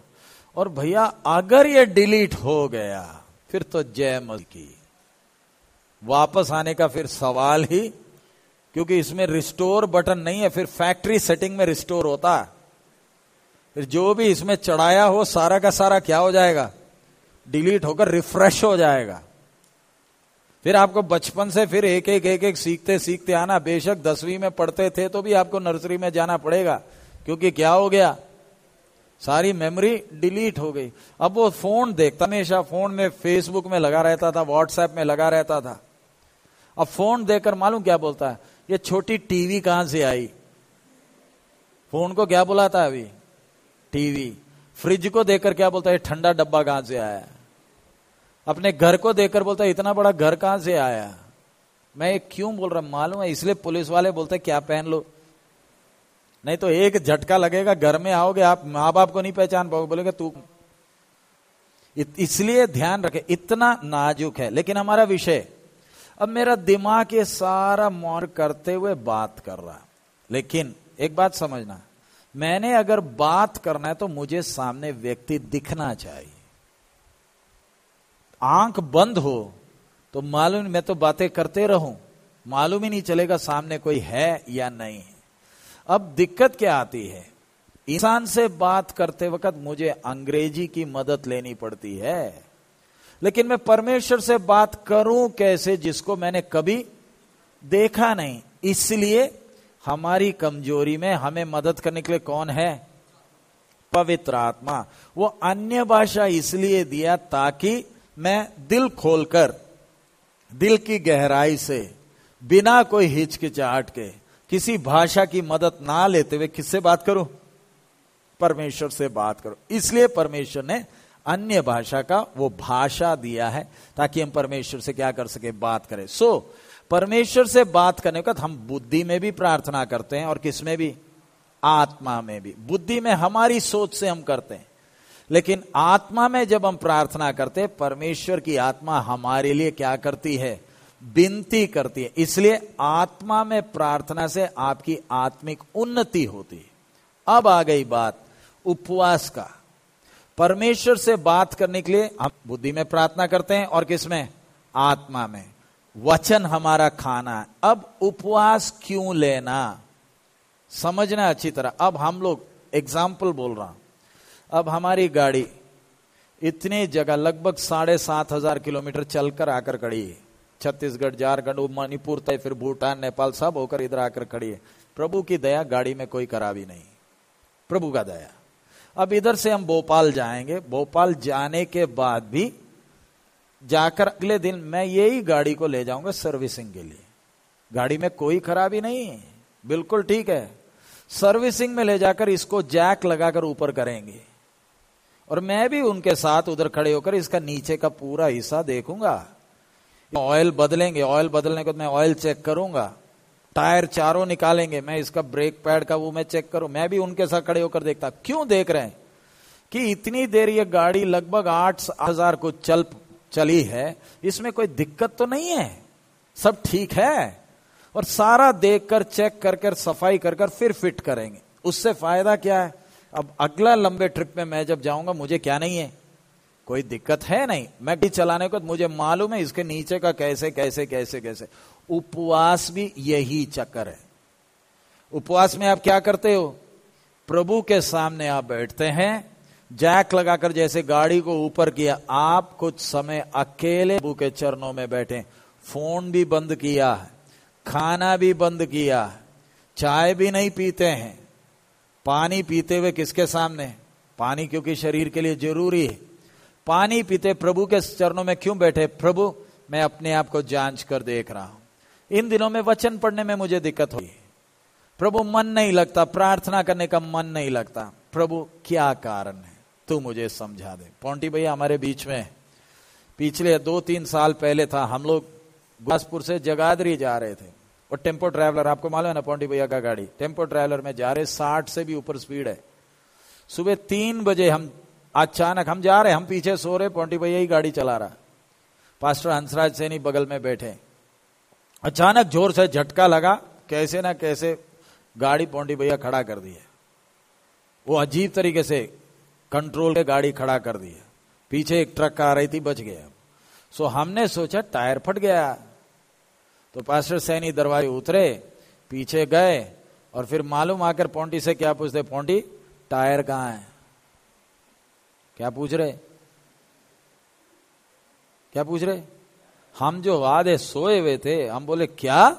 और भैया, अगर ये डिलीट हो गया, फिर तो जय मल की वापस आने का फिर सवाल ही, क्योंकि इसमें रिस्टोर बटन नहीं है, फिर फैक्ट्री सेटिंग में रिस्टोर होता है। फिर जो भी इसमें चढ़ाया हो, सारा का सारा क्या हो जाएगा? डिलीट होकर रिफ्रेश हो जाएगा। फिर आपको बचपन से फिर एक एक एक एक सीखते सीखते आना। बेशक दसवीं में पढ़ते थे तो भी आपको नर्सरी में जाना पड़ेगा, क्योंकि क्या हो गया? सारी मेमोरी डिलीट हो गई। अब वो फ़ोन देखता, हमेशा फ़ोन में फेसबुक में लगा रहता था व्हाट्सएप में लगा रहता था। अब फ़ोन देखकर मालूम क्या बोलता है? ये छोटी टीवी कहाँ से आई? फ़ोन को क्या बुलाता है अभी? टीवी। फ्रिज को देखकर क्या बोलता है ठंडा डब्बा कहाँ से आया? अपने घर को देखकर बोलता है, इतना बड़ा घर कहाँ से आया? मैं ये क्यों बोल रहा मालूम है, इसलिए पुलिस वाले बोलते क्या पहन लो? नहीं तो एक झटका लगेगा, घर में आओगे आप माँ बाप को नहीं पहचान पाओगे। बोलेगे, तू इसलिए ध्यान रखे, इतना नाजुक है। लेकिन हमारा विषय, अब मेरा दिमाग ये सारा मोर करते हुए बात कर रहा लेकिन एक बात समझना मैंने अगर बात करना है तो मुझे सामने व्यक्ति दिखना चाहिए। आँख बंद हो तो मालूम, मैं तो बातें करते रहूँ, मालूम ही नहीं चलेगा सामने कोई है या नहीं है। अब दिक्कत क्या आती है? इंसान से बात करते वक्त मुझे अंग्रेज़ी की मदद लेनी पड़ती है। लेकिन मैं परमेश्वर से बात करूँ कैसे, जिसको मैंने कभी देखा नहीं, इसलिए हमारी कमज़ोरी में हमें मदद करने के लिए कौन है? पवित्र आत्मा। वो अन्य भाषा इसलिए दिया ताकि मैं दिल खोलकर दिल की गहराई से बिना कोई हिचकिचाहट के किसी भाषा की मदद ना लेते हुए किससे बात करो? परमेश्वर से बात करो। इसलिए परमेश्वर ने अन्य भाषा का वो भाषा दिया है ताकि हम परमेश्वर से क्या कर सके बात करें। सो so, परमेश्वर से बात करने का हम बुद्धि में भी प्रार्थना करते हैं और किसमें भी? आत्मा में भी। बुद्धि में हमारी सोच से हम करते हैं। लेकिन आत्मा में जब हम प्रार्थना करते हैं, परमेश्वर की आत्मा हमारे लिए क्या करती है? विनती करती है। इसलिए आत्मा में प्रार्थना से आपकी आत्मिक उन्नति होती है। अब आ गई बात, उपवास का। परमेश्वर से बात करने के लिए हम बुद्धि में प्रार्थना करते हैं और किसमें? आत्मा में। वचन हमारा खाना है। अब उपवास क्यों लेना? समझना अच्छी तरह। अब हम लोग एग्ज़ाम्पल बोल रहा हूँ। अब हमारी गाड़ी इतनी जगह, लगभग साढ़े सात हज़ार किलोमीटर चलकर आकर खड़ी है। छत्तीसगढ़, झारखंड मणिपुर, तय फिर भूटान, नेपाल, सब होकर इधर आकर खड़ी है। प्रभु की दया गाड़ी में कोई खराबी नहीं। प्रभु का दया। अब इधर से हम भोपाल जाएँगे। भोपाल जाने के बाद भी जाकर अगले दिन मैं यही गाड़ी को ले जाऊँगा सर्विसिंग के लिए। गाड़ी में कोई खराबी नहीं बिल्कुल ठीक है। सर्विसिंग में ले जाकर इसको जैक लगाकर ऊपर करेंगे। और मैं भी उनके साथ उधर खड़े होकर इसका नीचे का पूरा हिस्सा देखूँगा। ऑयल बदलेंगे। ऑयल बदलने के बाद मैं ऑयल चेक करूँगा। टायर चारों निकालेंगे। मैं इसका ब्रेक पैड का वो मैं चेक करूँ। मैं भी उनके साथ खड़े होकर देखता। क्यों देख रहे हैं? कि इतनी देर ये गाड़ी लगभग आठ हज़ार को चल चली है, इसमें कोई दिक्कत तो नहीं है। सब ठीक है। और सारा देखकर, चेक कर कर सफ़ाई कर कर फिर फिट करेंगे। उससे फ़ायदा क्या है? अब अगला लंबे ट्रिप में मैं जब जाऊँगा, मुझे क्या नहीं है? कोई दिक्कत है नहीं। मैं गाड़ी चलाने को, मुझे मालूम है इसके नीचे का कैसे कैसे कैसे कैसे। उपवास भी यही चक्कर है। उपवास में आप क्या करते हो? प्रभु के सामने आप बैठते हैं जैक लगाकर जैसे गाड़ी को ऊपर किया, आप कुछ समय अकेले प्रभु के चरणों में बैठे। फ़ोन भी बंद किया है, खाना भी बंद किया है, चाय भी नहीं पीते हैं। पानी पीते हुए किसके सामने? पानी क्योंकि शरीर के लिए ज़रूरी है। पानी पीते प्रभु के चरणों में क्यों बैठे? प्रभु, मैं अपने आप को जाँच कर देख रहा हूँ। इन दिनों में वचन पढ़ने में मुझे दिक्कत हुई प्रभु, मन नहीं लगता। प्रार्थना करने का मन नहीं लगता। प्रभु, क्या कारण है? तू मुझे समझा दे। पौंटी भैया, हमारे बीच में पिछले दो तीन साल पहले था, हम लोग गुरदासपुर से जगाधरी जा रहे थे। और टेंपो ट्रैवलर, आपको मालूम है ना पौंटी भैया का गाड़ी? टेंपो ट्रैवलर में जा रहे, साठ से भी ऊपर स्पीड है। सुबह तीन बजे हम, अचानक हम जा रहे, हम पीछे सो रहे, पौंटी भैया ही गाड़ी चला रहा। पास्टर हंसराज सैनी बगल में बैठे। अचानक ज़ोर से झटका लगा, कैसे ना कैसे गाड़ी पौंटी भैया खड़ा कर दी है। वो अजीब तरीके से कंट्रोल के गाड़ी खड़ा कर दी। पीछे एक ट्रक आ रही थी, बच गया। सो हमने सोचा टायर फट गया। तो पास्टर सैनी दरवाजे उतरे, पीछे गए और फिर मालूम आकर पोंटी से क्या पूछते, पोंटी, टायर कहाँ है? क्या पूछ रहे? क्या पूछ रहे? हम जो वादे सोए हुए थे, हम बोले, क्या?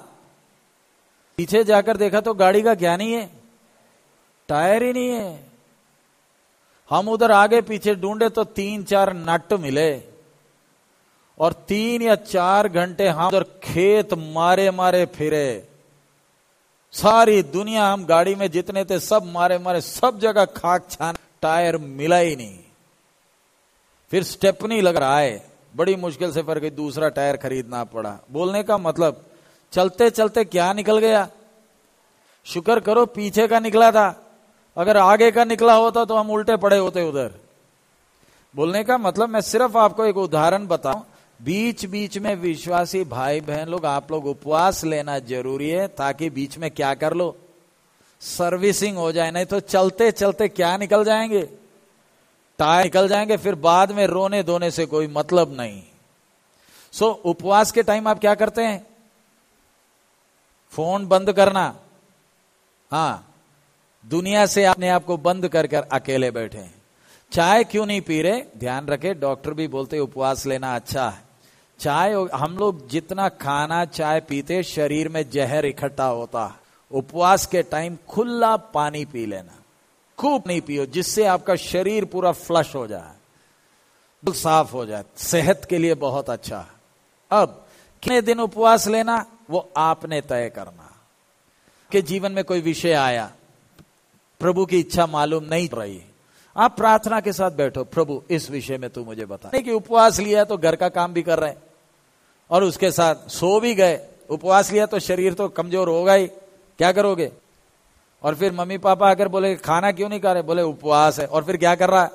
पीछे जाकर देखा तो गाड़ी का क्या नहीं है? टायर ही नहीं है। हम उधर आगे पीछे ढूंढे तो तीन चार नट मिले। और तीन या चार घंटे हम उधर खेत मारे मारे फिरे। सारी दुनिया हम गाड़ी में जितने थे सब मारे मारे, सब जगह खाक छान, टायर मिला ही नहीं। फिर स्टेपनी लग रहा है, बड़ी मुश्किल से फिर दूसरा टायर खरीदना पड़ा। बोलने का मतलब चलते चलते क्या निकल गया? शुक्र करो पीछे का निकला था। अगर आगे का निकला होता तो हम उल्टे पड़े होते उधर। बोलने का मतलब मैं सिर्फ़ आपको एक उदाहरण बताऊँ। बीच बीच में विश्वासी भाई बहन लोग, आप लोग उपवास लेना ज़रूरी है ताकि बीच में क्या कर लो? सर्विसिंग हो जाए, नहीं तो चलते चलते क्या निकल जाएँगे? टायर निकल जाएँगे, फिर बाद में रोने धोने से कोई मतलब नहीं। सो उपवास के टाइम आप क्या करते हैं? फ़ोन बंद करना। हाँ। दुनिया से अपने आप को बंद कर कर अकेले बैठे हैं। चाय क्यों नहीं पी रहे? ध्यान रखे, डॉक्टर भी बोलते उपवास लेना अच्छा है। चाय हम लोग जितना खाना चाय पीते, शरीर में जहर इकट्ठा होता है। उपवास के टाइम खुला पानी पी लेना। खूब नहीं पियो, जिससे आपका शरीर पूरा फ्लश हो जाए। साफ़ हो जाए, सेहत के लिए बहुत अच्छा है। अब, कितने दिन उपवास लेना? वो आपने तय करना। के जीवन में कोई विषय आया प्रभु की इच्छा मालूम नहीं रही। आप प्रार्थना के साथ बैठो, प्रभु, इस विषय में तू मुझे बता। कि उपवास लिया तो घर का काम भी कर रहे हैं। और उसके साथ सो भी गए। उपवास लिया तो शरीर तो कमज़ोर होगा ही। क्या करोगे? और फिर मम्मी पापा आकर बोले, खाना क्यों नहीं खा रहे? बोले, उपवास है। और फिर क्या कर रहा?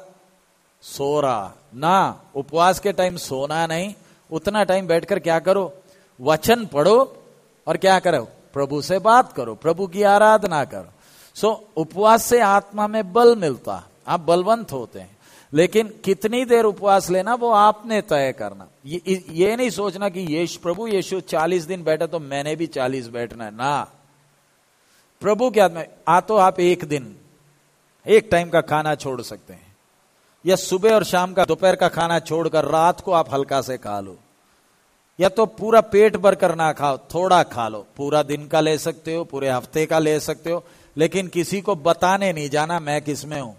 सो रहा। ना, उपवास के टाइम सोना नहीं। उतना टाइम बैठकर क्या करो? वचन पढ़ो और क्या करो? प्रभु से बात करो। प्रभु की आराधना करो। सो so, उपवास से आत्मा में बल मिलता। आप बलवंत होते हैं। लेकिन कितनी देर उपवास लेना वो आपने तय करना। ये, ये नहीं सोचना कि यीशु प्रभु यीशु चालीस दिन बैठे तो मैंने भी चालीस बैठना है। ना। प्रभु के आत्मा आ तो आप एक दिन एक टाइम का खाना छोड़ सकते हैं। या सुबह और शाम का दोपहर का खाना छोड़कर रात को आप हल्का से खा लो। या तो पूरा पेट भर कर ना खाओ थोड़ा खा लो। पूरा दिन का ले सकते हो पूरे हफ़्ते का ले सकते हो। लेकिन किसी को बताने नहीं जाना मैं किसमें हूँ?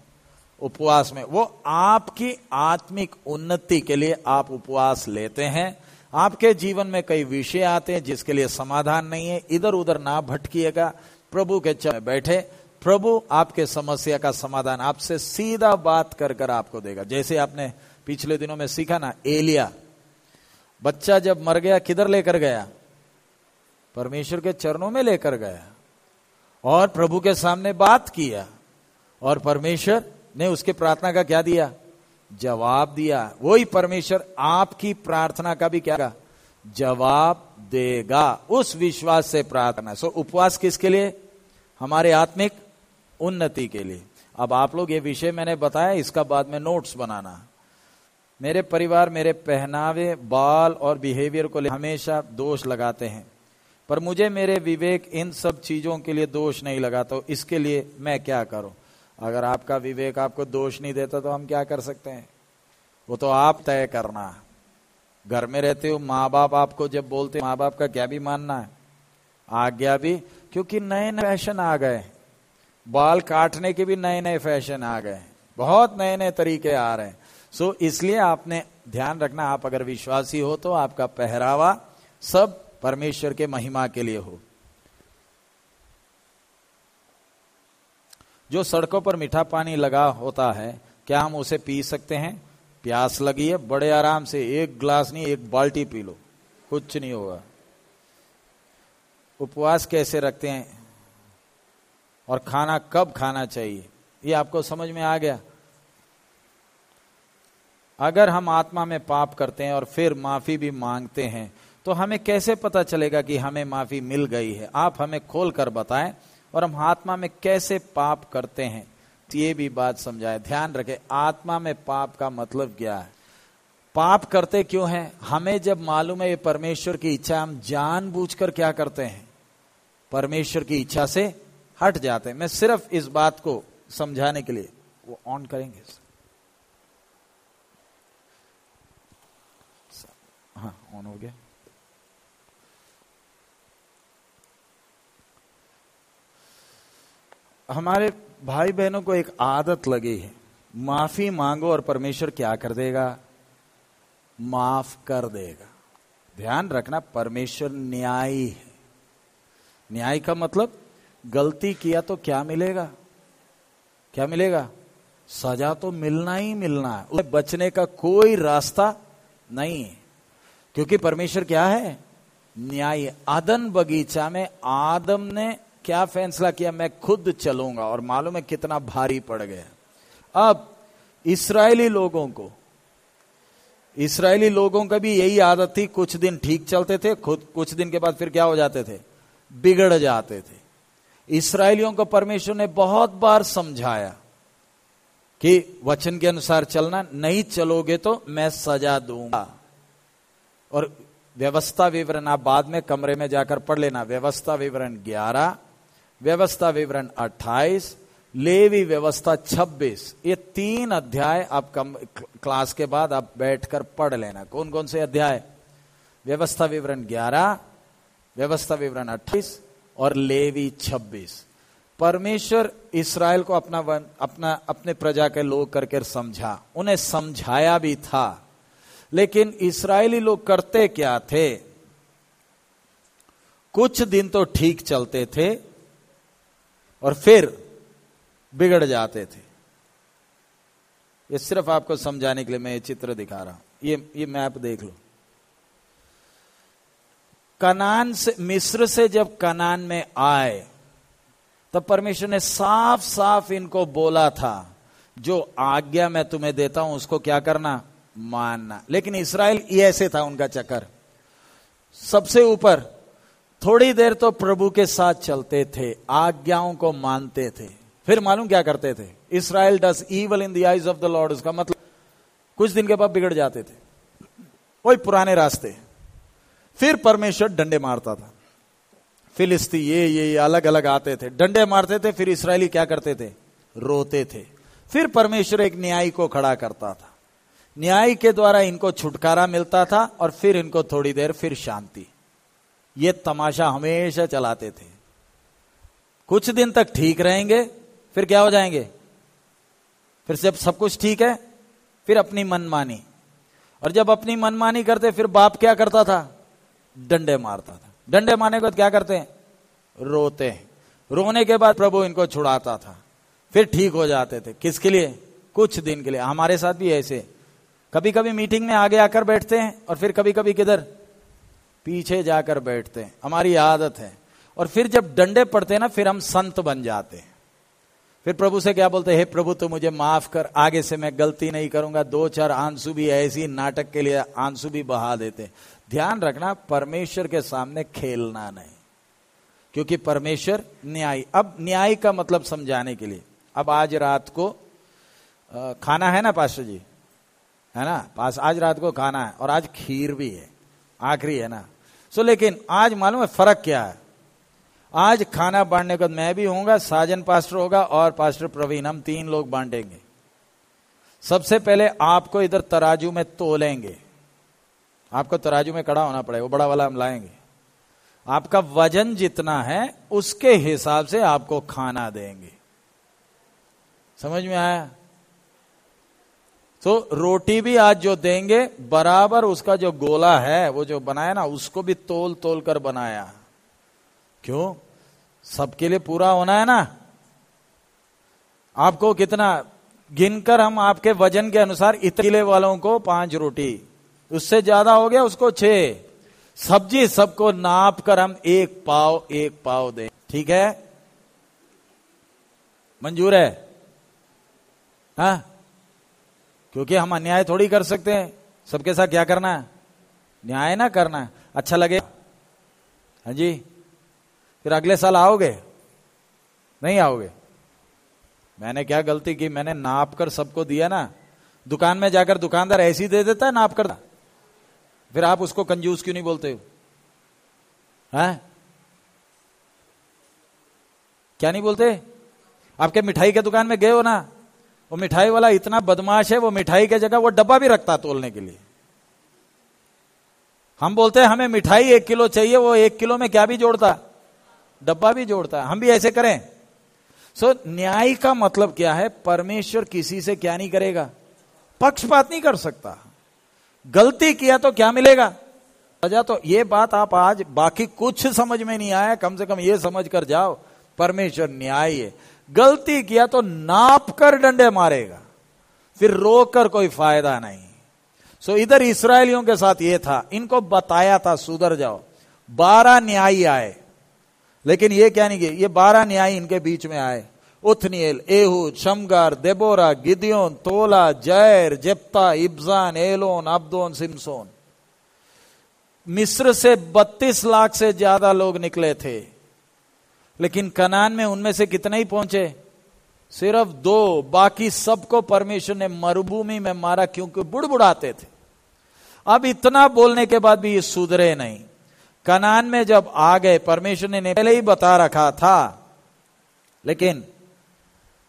उपवास में। वो आपकी आत्मिक उन्नति के लिए आप उपवास लेते हैं। आपके जीवन में कई विषय आते हैं जिसके लिए समाधान नहीं है। इधर उधर ना भटकिएगा। प्रभु के चरण बैठे। प्रभु आपके समस्या का समाधान आपसे सीधा बात कर कर आपको देगा। जैसे आपने पिछले दिनों में सीखा ना, एलिया। बच्चा जब मर गया, किधर लेकर गया? परमेश्वर के चरणों में लेकर गया। और प्रभु के सामने बात किया और परमेश्वर ने उसके प्रार्थना का क्या दिया? जवाब दिया। वही परमेश्वर आपकी प्रार्थना का भी क्या? जवाब देगा। उस विश्वास से प्रार्थना। सो उपवास किसके लिए? हमारे आत्मिक उन्नति के लिए। अब आप लोग ये विषय मैंने बताया, इसका बाद में नोट्स बनाना। मेरे परिवार, मेरे पहनावे, बाल और बिहेवियर को हमेशा दोष लगाते हैं। पर मुझे मेरे विवेक इन सब चीज़ों के लिए दोष नहीं लगा तो इसके लिए मैं क्या करूँ? अगर आपका विवेक आपको दोष नहीं देता तो हम क्या कर सकते हैं? वो तो आप तय करना। घर में रहते हो माँ बाप आपको जब बोलते माँ बाप का क्या भी मानना है? आज्ञा भी, क्योंकि नए नए फ़ैशन आ गए बाल काटने के भी नए नए फ़ैशन आ गए बहुत नए नए तरीके आ रहे हैं। सो इसलिए आपने ध्यान रखना, आप अगर विश्वासी हो तो आपका पहरावा सब परमेश्वर के महिमा के लिए हो। जो सड़कों पर मीठा पानी लगा होता है, क्या हम उसे पी सकते हैं? प्यास लगी है, बड़े आराम से एक ग्लास नहीं, एक बाल्टी पी लो। कुछ नहीं होगा। उपवास कैसे रखते हैं? और खाना कब खाना चाहिए? ये आपको समझ में आ गया। अगर हम आत्मा में पाप करते हैं और फिर माफ़ी भी मांगते हैं तो हमें कैसे पता चलेगा कि हमें माफ़ी मिल गई है? आप हमें खोल कर बताएँ और हम आत्मा में कैसे पाप करते हैं? तो ये भी बात समझाए। ध्यान रखें, आत्मा में पाप का मतलब क्या है? पाप करते क्यों हैं? हमें जब मालूम है ये परमेश्वर की इच्छा, हम जानबूझकर क्या करते हैं? परमेश्वर की इच्छा से हट जाते हैं। मैं सिर्फ़ इस बात को समझाने के लिए वो ऑन करेंगे। हाँ ऑन हो गया। हमारे भाई बहनों को एक आदत लगी है। माफ़ी मांगो और परमेश्वर क्या कर देगा? माफ़ कर देगा। ध्यान रखना, परमेश्वर न्यायी है। न्याय का मतलब गलती किया तो क्या मिलेगा? क्या मिलेगा? सजा तो मिलना ही मिलना है। उसे बचने का कोई रास्ता नहीं है। क्योंकि परमेश्वर क्या है? न्याय। आदन बगीचा में आदम ने क्या फैसला किया? मैं खुद चलूँगा और मालूम है कितना भारी पड़ गया। अब, इसराइली लोगों को, इसराइली लोगों का भी यही आदत थी, कुछ दिन ठीक चलते थे, खुद, कुछ दिन के बाद फिर क्या हो जाते थे? बिगड़ जाते थे। इसराइलियों को परमेश्वर ने बहुत बार समझाया कि वचन के अनुसार चलना, नहीं चलोगे तो मैं सजा दूँगा। और व्यवस्था विवरण आप बाद में कमरे में जाकर पढ़ लेना। व्यवस्था विवरण ग्यारह व्यवस्था विवरण 28 लेवी व्यवस्था 26 ये तीन अध्याय आप कम क्लास के बाद आप बैठकर पढ़ लेना। कौन कौन से अध्याय? व्यवस्था विवरण 11 व्यवस्था विवरण 28 और लेवी 26 परमेश्वर इसराइल को अपना वन, अपना अपने प्रजा के लोग करके समझा। उन्हें समझाया भी था। लेकिन इसराइली लोग करते क्या थे? कुछ दिन तो ठीक चलते थे और फिर बिगड़ जाते थे। ये सिर्फ़ आपको समझाने के लिए मैं ये चित्र दिखा रहा हूँ। ये ये मैप देख लो। कनान से, मिस्र से जब कनान में आए, तब परमेश्वर ने साफ़ साफ़ इनको बोला था, जो आज्ञा मैं तुम्हें देता हूँ, उसको क्या करना? मानना। लेकिन इसराइल ये ऐसे था उनका चक्कर। सबसे ऊपर थोड़ी देर तो प्रभु के साथ चलते थे, आज्ञाओं को मानते थे। फिर मालूम क्या करते थे? Israel does evil in the of the Lord उसका मतलब कुछ दिन के बाद बिगड़ जाते थे। वही पुराने रास्ते। फिर परमेश्वर डंडे मारता था। फिलिस्ती ये ये ये अलग अलग आते थे। डंडे मारते थे, फिर इसराइली क्या करते थे? रोते थे। फिर परमेश्वर एक न्याय को खड़ा करता था। न्याय के द्वारा इनको छुटकारा मिलता था और फिर इनको थोड़ी देर फिर शांति। ये तमाशा हमेशा चलाते थे। कुछ दिन तक ठीक रहेंगे, फिर क्या हो जाएँगे? फिर जब सब कुछ ठीक है, फिर अपनी मनमानी। और जब अपनी मनमानी करते, फिर बाप क्या करता था? डंडे मारता था। डंडे मारने के बाद क्या करते हैं? रोते हैं। रोने के बाद प्रभु इनको छुड़ाता था। फिर ठीक हो जाते थे। किसके लिए? कुछ दिन के लिए। हमारे साथ भी ऐसे। कभी कभी मीटिंग में आगे आकर बैठते हैं और फिर कभी कभी किधर? पीछे जाकर बैठते हैं। हमारी आदत है। और फिर जब डंडे पड़ते हैं ना, फिर हम संत बन जाते हैं। फिर प्रभु से क्या बोलते हैं प्रभु तो मुझे माफ़ कर, आगे से मैं गलती नहीं करूँगा। दो चार आँसू भी ऐसी नाटक के लिए आँसू भी बहा देते ध्यान रखना, परमेश्वर के सामने खेलना नहीं। क्योंकि परमेश्वर न्याय। अब न्याय का मतलब समझाने के लिए। अब आज रात को खाना है ना, पास्टर जी? है ना? पास, आज रात को खाना है। और आज खीर भी है। आखिरी है ना। सो लेकिन आज मालूम है फ़र्क क्या है? आज खाना बांटने को मैं भी होऊँगा, साजन पास्टर होगा और पास्टर प्रवीण, हम तीन लोग बांटेंगे। सबसे पहले आपको इधर तराजू में तोलेंगे। आपको तराजू में कड़ा होना पड़ेगा, वो बड़ा वाला हम लाएँगे। आपका वज़न जितना है, उसके हिसाब से आपको खाना देंगे। समझ में आया? तो रोटी भी आज जो देंगे, बराबर उसका जो गोला है, वो जो बनाया ना, उसको भी तोल तोल कर बनाया। क्यों? सबके लिए पूरा होना है ना? आपको कितना, गिनकर हम आपके वज़न के अनुसार इतने वालों को पाँच रोटी। उससे ज़्यादा हो गया, उसको छह। सब्ज़ी सबको नाप कर हम एक पाव एक पाव दें। ठीक है? मंजूर है? हा? क्योंकि हम अन्याय थोड़ी कर सकते हैं। सबके साथ क्या करना है? न्याय ना करना है। अच्छा लगे? हाँ जी? फिर अगले साल आओगे? नहीं आओगे? मैंने क्या गलती की? मैंने नाप कर सबको दिया ना। दुकान में जाकर दुकानदार ऐसी दे देता है, नाप कर फिर आप उसको कंजूस क्यों नहीं बोलते हो? है? क्या नहीं बोलते? आपके मिठाई के दुकान में गए हो ना? वो मिठाई वाला इतना बदमाश है वो मिठाई के जगह वो डब्बा भी रखता तोलने के लिए। हम बोलते हैं हमें मिठाई एक किलो चाहिए वो एक किलो में क्या भी जोड़ता? डब्बा भी जोड़ता हम भी ऐसे करें। सो so, न्याय का मतलब क्या है? परमेश्वर किसी से क्या नहीं करेगा? पक्षपात नहीं कर सकता। गलती किया तो क्या मिलेगा? सजा तो ये बात आप आज बाकी कुछ समझ में नहीं आया। कम से कम ये समझ कर जाओ। परमेश्वर न्याय है। गलती किया तो नाप कर डंडे मारेगा। फिर रोक कर कोई फ़ायदा नहीं। सो इधर इसराइलियों के साथ ये था। इनको बताया था, सुधर जाओ। बारह न्यायी आए। लेकिन ये क्या नहीं किए ये बारह न्यायी इनके बीच में आए। उथनियल एहू Shamgar, Deborah, Gideon, Tola, Jair, Jephthah, Ibzan, Elon, Abdon, Samson. मिस्र से 32 लाख से ज़्यादा लोग निकले थे। लेकिन कनान में उनमें से कितने ही पहुँचे? सिर्फ़ दो, बाकी सबको परमेश्वर ने मरुभूमि में मारा क्योंकि बुड़बुड़ाते थे। अब इतना बोलने के बाद भी ये सुधरे नहीं। कनान में जब आ गए, परमेश्वर ने पहले ही बता रखा था। लेकिन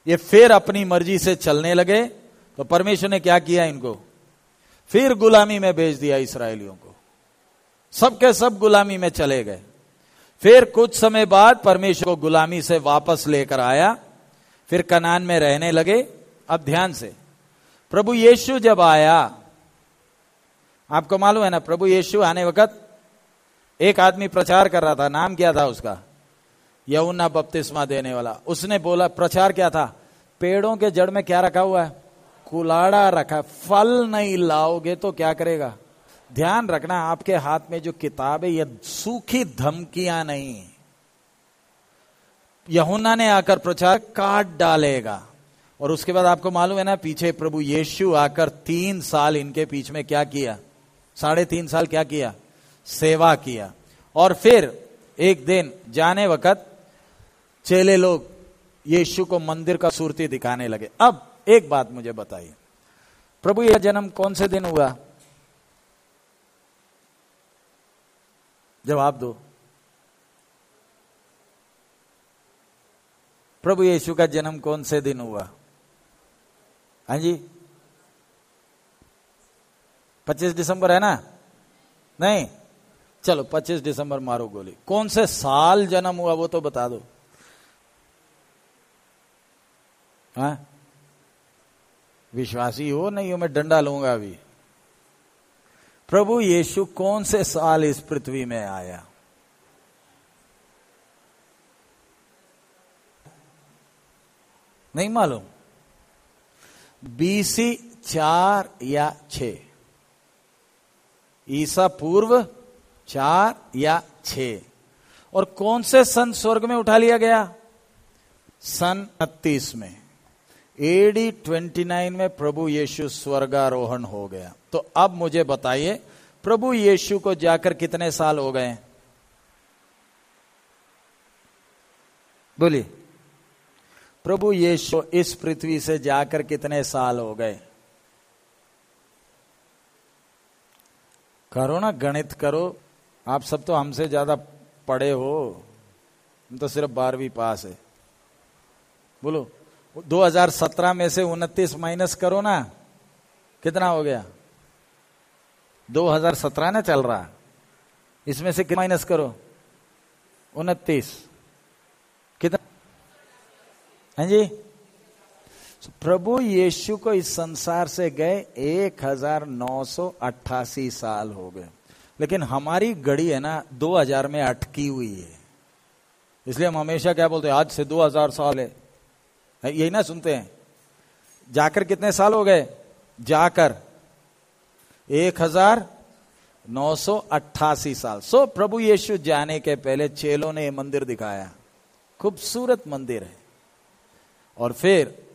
ये फिर अपनी मर्ज़ी से चलने लगे तो परमेश्वर ने क्या किया इनको? फिर गुलामी में भेज दिया इसराइलियों को। सबके सब गुलामी में चले गए। फिर कुछ समय बाद परमेश्वर को गुलामी से वापस लेकर आया, फिर कनान में रहने लगे। अब ध्यान से। प्रभु यीशु जब आया, आपको मालूम है ना, प्रभु यीशु आने वक्त एक आदमी प्रचार कर रहा था, नाम क्या था उसका? यमुना बपतिस्मा देने वाला। उसने बोला, प्रचार क्या था? पेड़ों के जड़ में क्या रखा हुआ है? कुलाड़ा रखा फल नहीं लाओगे तो क्या करेगा? ध्यान रखना, आपके हाथ में जो किताब है यह सूखी धमकियाँ नहीं। यहुना ने आकर प्रचार, काट डालेगा। और उसके बाद आपको मालूम है ना, पीछे प्रभु यीशु आकर तीन साल इनके पीछ में क्या किया? साढ़े तीन साल क्या किया? सेवा किया। और फिर एक दिन जाने वक्त चेले लोग यीशु को मंदिर का सूरती दिखाने लगे। अब एक बात मुझे बताइए। प्रभु, यह जन्म कौन से दिन हुआ? जवाब दो। प्रभु यीशु का जन्म कौन से दिन हुआ? हाँ जी? पच्चीस दिसंबर है ना? नहीं? चलो, पच्चीस दिसंबर मारो गोली। कौन से साल जन्म हुआ वो तो बता दो। हा? विश्वासी हो नहीं हो, मैं डंडा लूँगा अभी। प्रभु यीशु कौन से साल इस पृथ्वी में आया? नहीं मालूम। बीसी चार या छ? ईसा पूर्व चार या छ? और कौन से सन स्वर्ग में उठा लिया गया? सन अतीस में। एडी 29 में प्रभु यीशु स्वर्गारोहण हो गया। तो अब मुझे बताइए, प्रभु यीशु को जाकर कितने साल हो गए? बोलिए। प्रभु यीशु इस पृथ्वी से जाकर कितने साल हो गए? करो ना, गणित करो। आप सब तो हमसे ज़्यादा पढ़े हो। हम तो सिर्फ़ बारहवीं पास है। बोलो। 2017 में से उनतीस माइनस करो ना। कितना हो गया? 2017 ना चल रहा। इसमें से माइनस करो? उनतीस। कितना? हाँ जी। प्रभु यीशु को इस संसार से गए एक हज़ार नौ सौ अट्ठासी साल हो गए। लेकिन हमारी घड़ी है ना, दो हज़ार में अटकी हुई है। इसलिए हम हमेशा क्या बोलते हैं, आज से दो हज़ार साल है। यही ना सुनते हैं। जाकर कितने साल हो गए? जाकर एक हज़ार नौ सौ अट्ठासी साल। सो प्रभु यीशु जाने के पहले चेलों ने मंदिर दिखाया। खूबसूरत मंदिर है। और फिर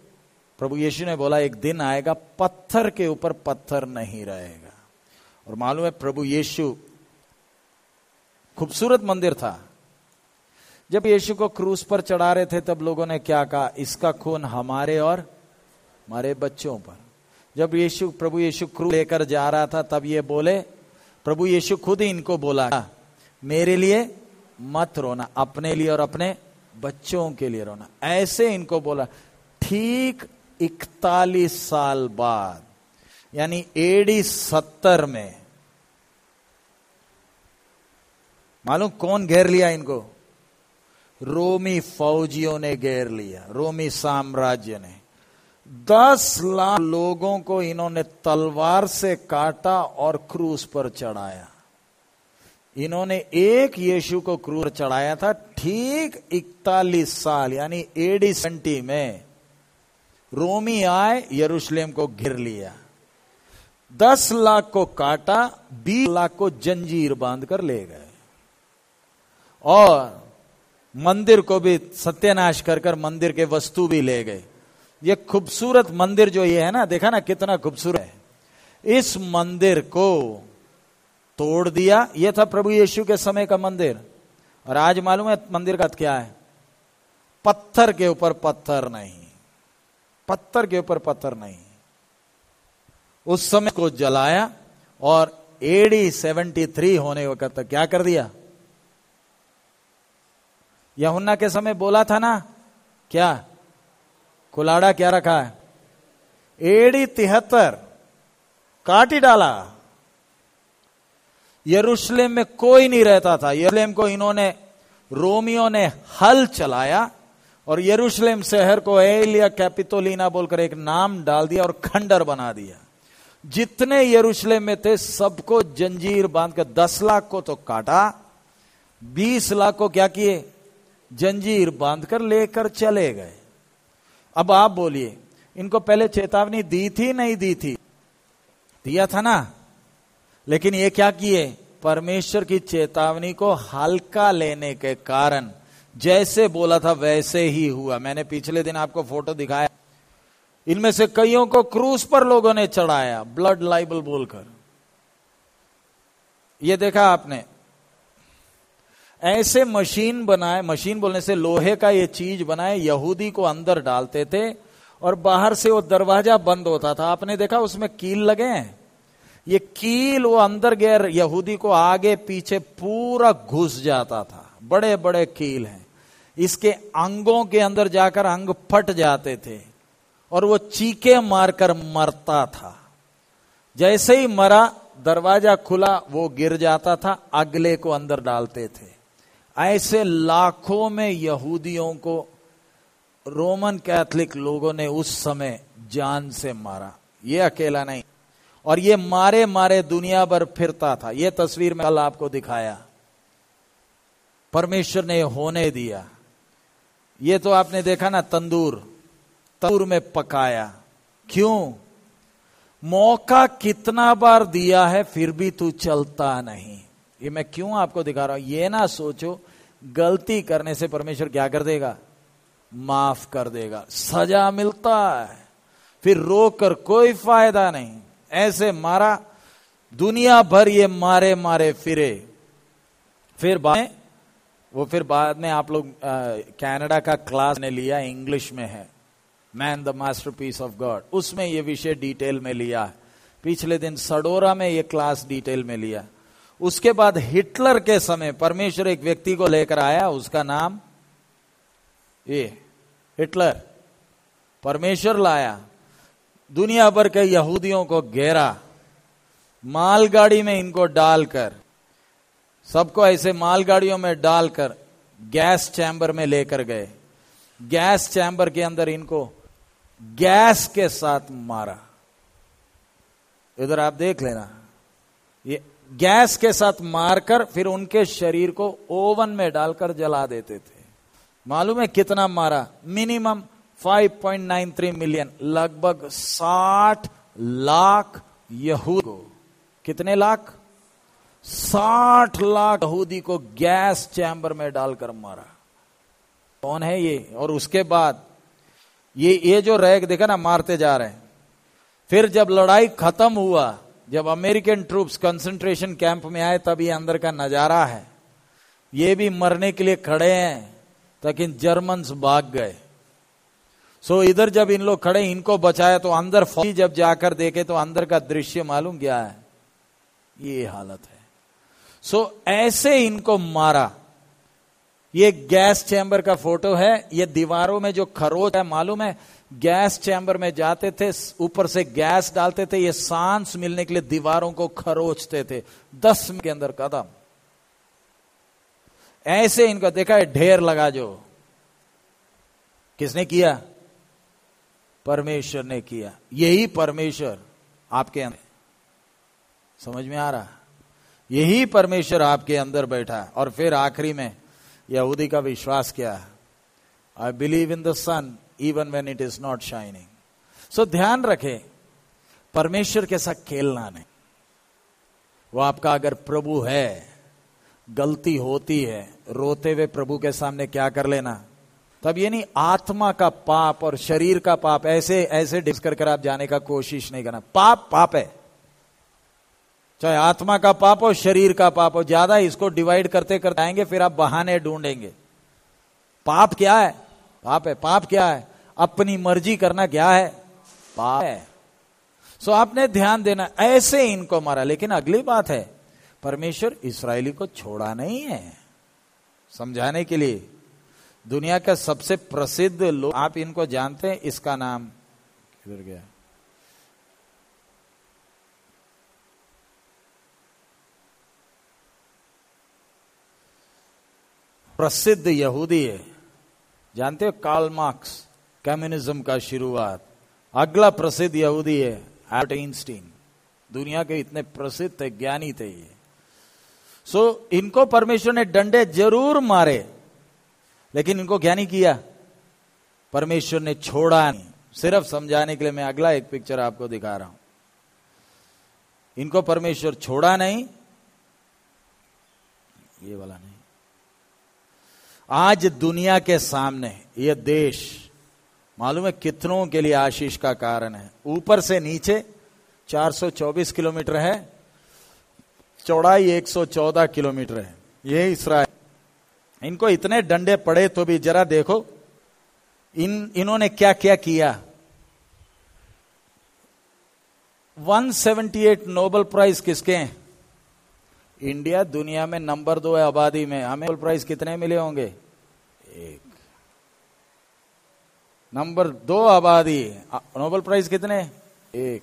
प्रभु यीशु ने बोला, एक दिन आएगा, पत्थर के ऊपर पत्थर नहीं रहेगा। और मालूम है, प्रभु यीशु खूबसूरत मंदिर था। जब यीशु को क्रूस पर चढ़ा रहे थे, तब लोगों ने क्या कहा? इसका खून हमारे और हमारे बच्चों पर। जब यीशु, प्रभु यीशु क्रूस लेकर जा रहा था, तब ये बोले, प्रभु यीशु खुद ही इनको बोला, मेरे लिए मत रोना, अपने लिए और अपने बच्चों के लिए रोना। ऐसे इनको बोला। ठीक इकतालीस साल बाद, यानी एडी सत्तर में, मालूम कौन घेर लिया इनको? रोमी फौजियों ने घेर लिया, रोमी साम्राज्य ने। दस लाख लोगों को इन्होंने तलवार से काटा और क्रूस पर चढ़ाया। इन्होंने एक यीशु को क्रूर चढ़ाया था ठीक इकतालीस साल, यानी एडी सेंटी में। रोमी आए, यरूशलेम को घिर लिया। दस लाख को काटा, बीस लाख को जंजीर बाँध कर ले गए। और मंदिर को भी सत्यानाश कर कर मंदिर के वस्तु भी ले गए। ये खूबसूरत मंदिर जो ये है ना, देखा ना कितना खूबसूरत है। इस मंदिर को तोड़ दिया, ये था प्रभु यीशु के समय का मंदिर। और आज मालूम है मंदिर का क्या है? पत्थर के ऊपर पत्थर नहीं। पत्थर के ऊपर पत्थर नहीं। उस समय को जलाया और एडी सेवेंटी थ्री होने वक्त तक क्या कर दिया? यहुन्ना के समय बोला था ना, क्या? कुलाड़ा क्या रखा है? एडी तिहत्तर, काटी डाला। यरूशलेम में कोई नहीं रहता था। यरूशलेम को इन्होंने, रोमियो ने हल चलाया और यरूशलेम शहर को एलिया कैपिटोलिना बोलकर एक नाम डाल दिया और खंडर बना दिया। जितने यरूशलेम में थे, सबको जंजीर बांधकर दस लाख को तो काटा, बीस लाख को क्या किए? जंजीर बांधकर लेकर चले गए। अब आप बोलिए, इनको पहले चेतावनी दी थी, नहीं दी थी? दिया था ना? लेकिन ये क्या किए? परमेश्वर की चेतावनी को हल्का लेने के कारण, जैसे बोला था वैसे ही हुआ। मैंने पिछले दिन आपको फ़ोटो दिखाया। इनमें से कईयों को क्रूस पर लोगों ने चढ़ाया, ब्लड लाइबल बोलकर। ये देखा आपने ऐसे मशीन बनाए, मशीन बोलने से लोहे का ये चीज़ बनाए, यहूदी को अंदर डालते थे और बाहर से वो दरवाज़ा बंद होता था। आपने देखा उसमें कील लगे हैं? ये कील वो अंदर गैर यहूदी को आगे पीछे पूरा घुस जाता था। बड़े बड़े कील हैं। इसके अंगों के अंदर जाकर अंग फट जाते थे और वो चीखे मारकर मरता था। जैसे ही मरा, दरवाज़ा खुला, वो गिर जाता था, अगले को अंदर डालते थे। ऐसे लाखों में यहूदियों को रोमन कैथलिक लोगों ने उस समय जान से मारा। ये अकेला नहीं। और ये मारे मारे दुनिया भर फिरता था। ये तस्वीर में कल आपको दिखाया। परमेश्वर ने होने दिया। ये तो आपने देखा ना, तंदूर। तंदूर में पकाया। क्यों? मौका कितना बार दिया है, फिर भी तू चलता नहीं। ये मैं क्यों आपको दिखा रहा हूँ? ये ना सोचो, गलती करने से परमेश्वर क्या कर देगा? माफ़ कर देगा। सजा मिलता है। फिर रोक कर कोई फ़ायदा नहीं। ऐसे मारा, दुनिया भर ये मारे मारे फिरे। फिर बाद वो फिर बाद में आप लोग कनाडा का क्लास ने लिया, इंग्लिश में है। Man the masterpiece of God. उसमें ये विषय डिटेल में लिया। पिछले दिन सडोरा में ये क्लास डिटेल में लिया। उसके बाद हिटलर के समय परमेश्वर एक व्यक्ति को लेकर आया, उसका नाम ये, हिटलर। परमेश्वर लाया, दुनिया भर के यहूदियों को घेरा, मालगाड़ी में इनको डालकर, सबको ऐसे मालगाड़ियों में डालकर गैस चैम्बर में लेकर गए। गैस चैम्बर के अंदर इनको गैस के साथ मारा। इधर आप देख लेना, ये गैस के साथ मारकर फिर उनके शरीर को ओवन में डालकर जला देते थे। मालूम है कितना मारा? मिनिमम 5.93 मिलियन लगभग 60 लाख यहूद को। कितने लाख? 60 लाख यहूदी को गैस चैम्बर में डालकर मारा। कौन है ये? और उसके बाद, ये ये जो रैग देखा ना, मारते जा रहे हैं। फिर जब लड़ाई खत्म हुआ जब अमेरिकन ट्रूप्स कंसंट्रेशन कैंप में आए, तब ये अंदर का नज़ारा है। ये भी मरने के लिए खड़े हैं लेकिन जर्मन्स भाग गए। सो इधर जब इन लोग खड़े, इनको बचाया तो अंदर फौजी जब जाकर देखे तो अंदर का दृश्य मालूम क्या है? ये हालत है। सो ऐसे इनको मारा। ये गैस चैम्बर का फ़ोटो है, ये दीवारों में जो खरोच है, मालूम है? गैस चैम्बर में जाते थे, ऊपर से गैस डालते थे, ये सांस मिलने के लिए दीवारों को खरोचते थे। दस के अंदर कदम ऐसे इनका देखा है, ढेर लगा जो। किसने किया? परमेश्वर ने किया। यही परमेश्वर आपके अंदर। समझ में आ रहा? यही परमेश्वर आपके अंदर बैठा और फिर आखिरी में यहूदी का विश्वास क्या है I believe in the sun even when it is not shining सो ध्यान रखें परमेश्वर के साथ खेलना नहीं वो आपका अगर प्रभु है गलती होती है रोते हुए प्रभु के सामने क्या कर लेना तब ये नहीं आत्मा का पाप और शरीर का पाप ऐसे ऐसे डिस्क कर आप जाने का कोशिश नहीं करना पाप पाप है चाहे आत्मा का पाप हो, शरीर का पाप हो, ज़्यादा इसको डिवाइड करते करते आएँगे, फिर आप बहाने ढूंढेंगे। पाप क्या है? पाप है, पाप क्या है? अपनी मर्ज़ी करना क्या है? पाप है। सो आपने ध्यान देना, ऐसे इनको मारा। लेकिन अगली बात है, परमेश्वर इसराइली को छोड़ा नहीं है। समझाने के लिए, दुनिया का सबसे प्रसिद्ध लोग, आप इनको जानते हैं, इसका नाम किधर गया? प्रसिद्ध यहूदी है। जानते हो कार्ल मार्क्स कम्युनिज्म का शुरुआत। अगला प्रसिद्ध यहूदी है एल्बर्ट आइंस्टीन दुनिया के इतने प्रसिद्ध थे ज्ञानी थे ये। सो so, इनको परमेश्वर ने डंडे ज़रूर मारे लेकिन इनको ज्ञानी किया? परमेश्वर ने छोड़ा नहीं। सिर्फ़ समझाने के लिए मैं अगला एक पिक्चर आपको दिखा रहा हूँ। इनको परमेश्वर छोड़ा नहीं। ये वाला नहीं। आज दुनिया के सामने यह देश मालूम है कितनों के लिए आशीष का कारण है। ऊपर से नीचे 424 किलोमीटर है, चौड़ाई 114 किलोमीटर है। ये इसराइल। इनको इतने डंडे पड़े तो भी जरा देखो, इन, इन्होंने क्या? क्या किया 178 नोबल प्राइज किसके हैं? इंडिया दुनिया में नंबर दो है आबादी में। हमें नोबल प्राइज कितने मिले होंगे? एक। नंबर दो आबादी। नोबेल प्राइज कितने? एक।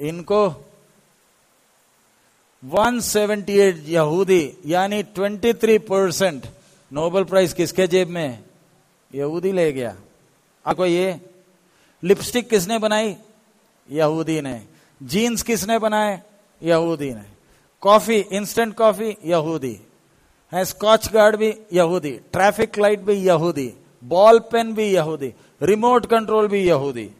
इनको 178 यहूदी, यानी 23 परसेंट नोबेल प्राइज किसके जेब में? यहूदी ले गया। आपको ये लिपस्टिक किसने बनाई? यहूदी ने। जीन्स किसने बनाए? यहूदी ने। कॉफ़ी इंस्टेंट कॉफ़ी, यहूदी। है स्कॉच गार्ड भी यहूदी ट्रैफ़िक लाइट भी यहूदी बॉल पेन भी यहूदी रिमोट कंट्रोल भी यहूदी।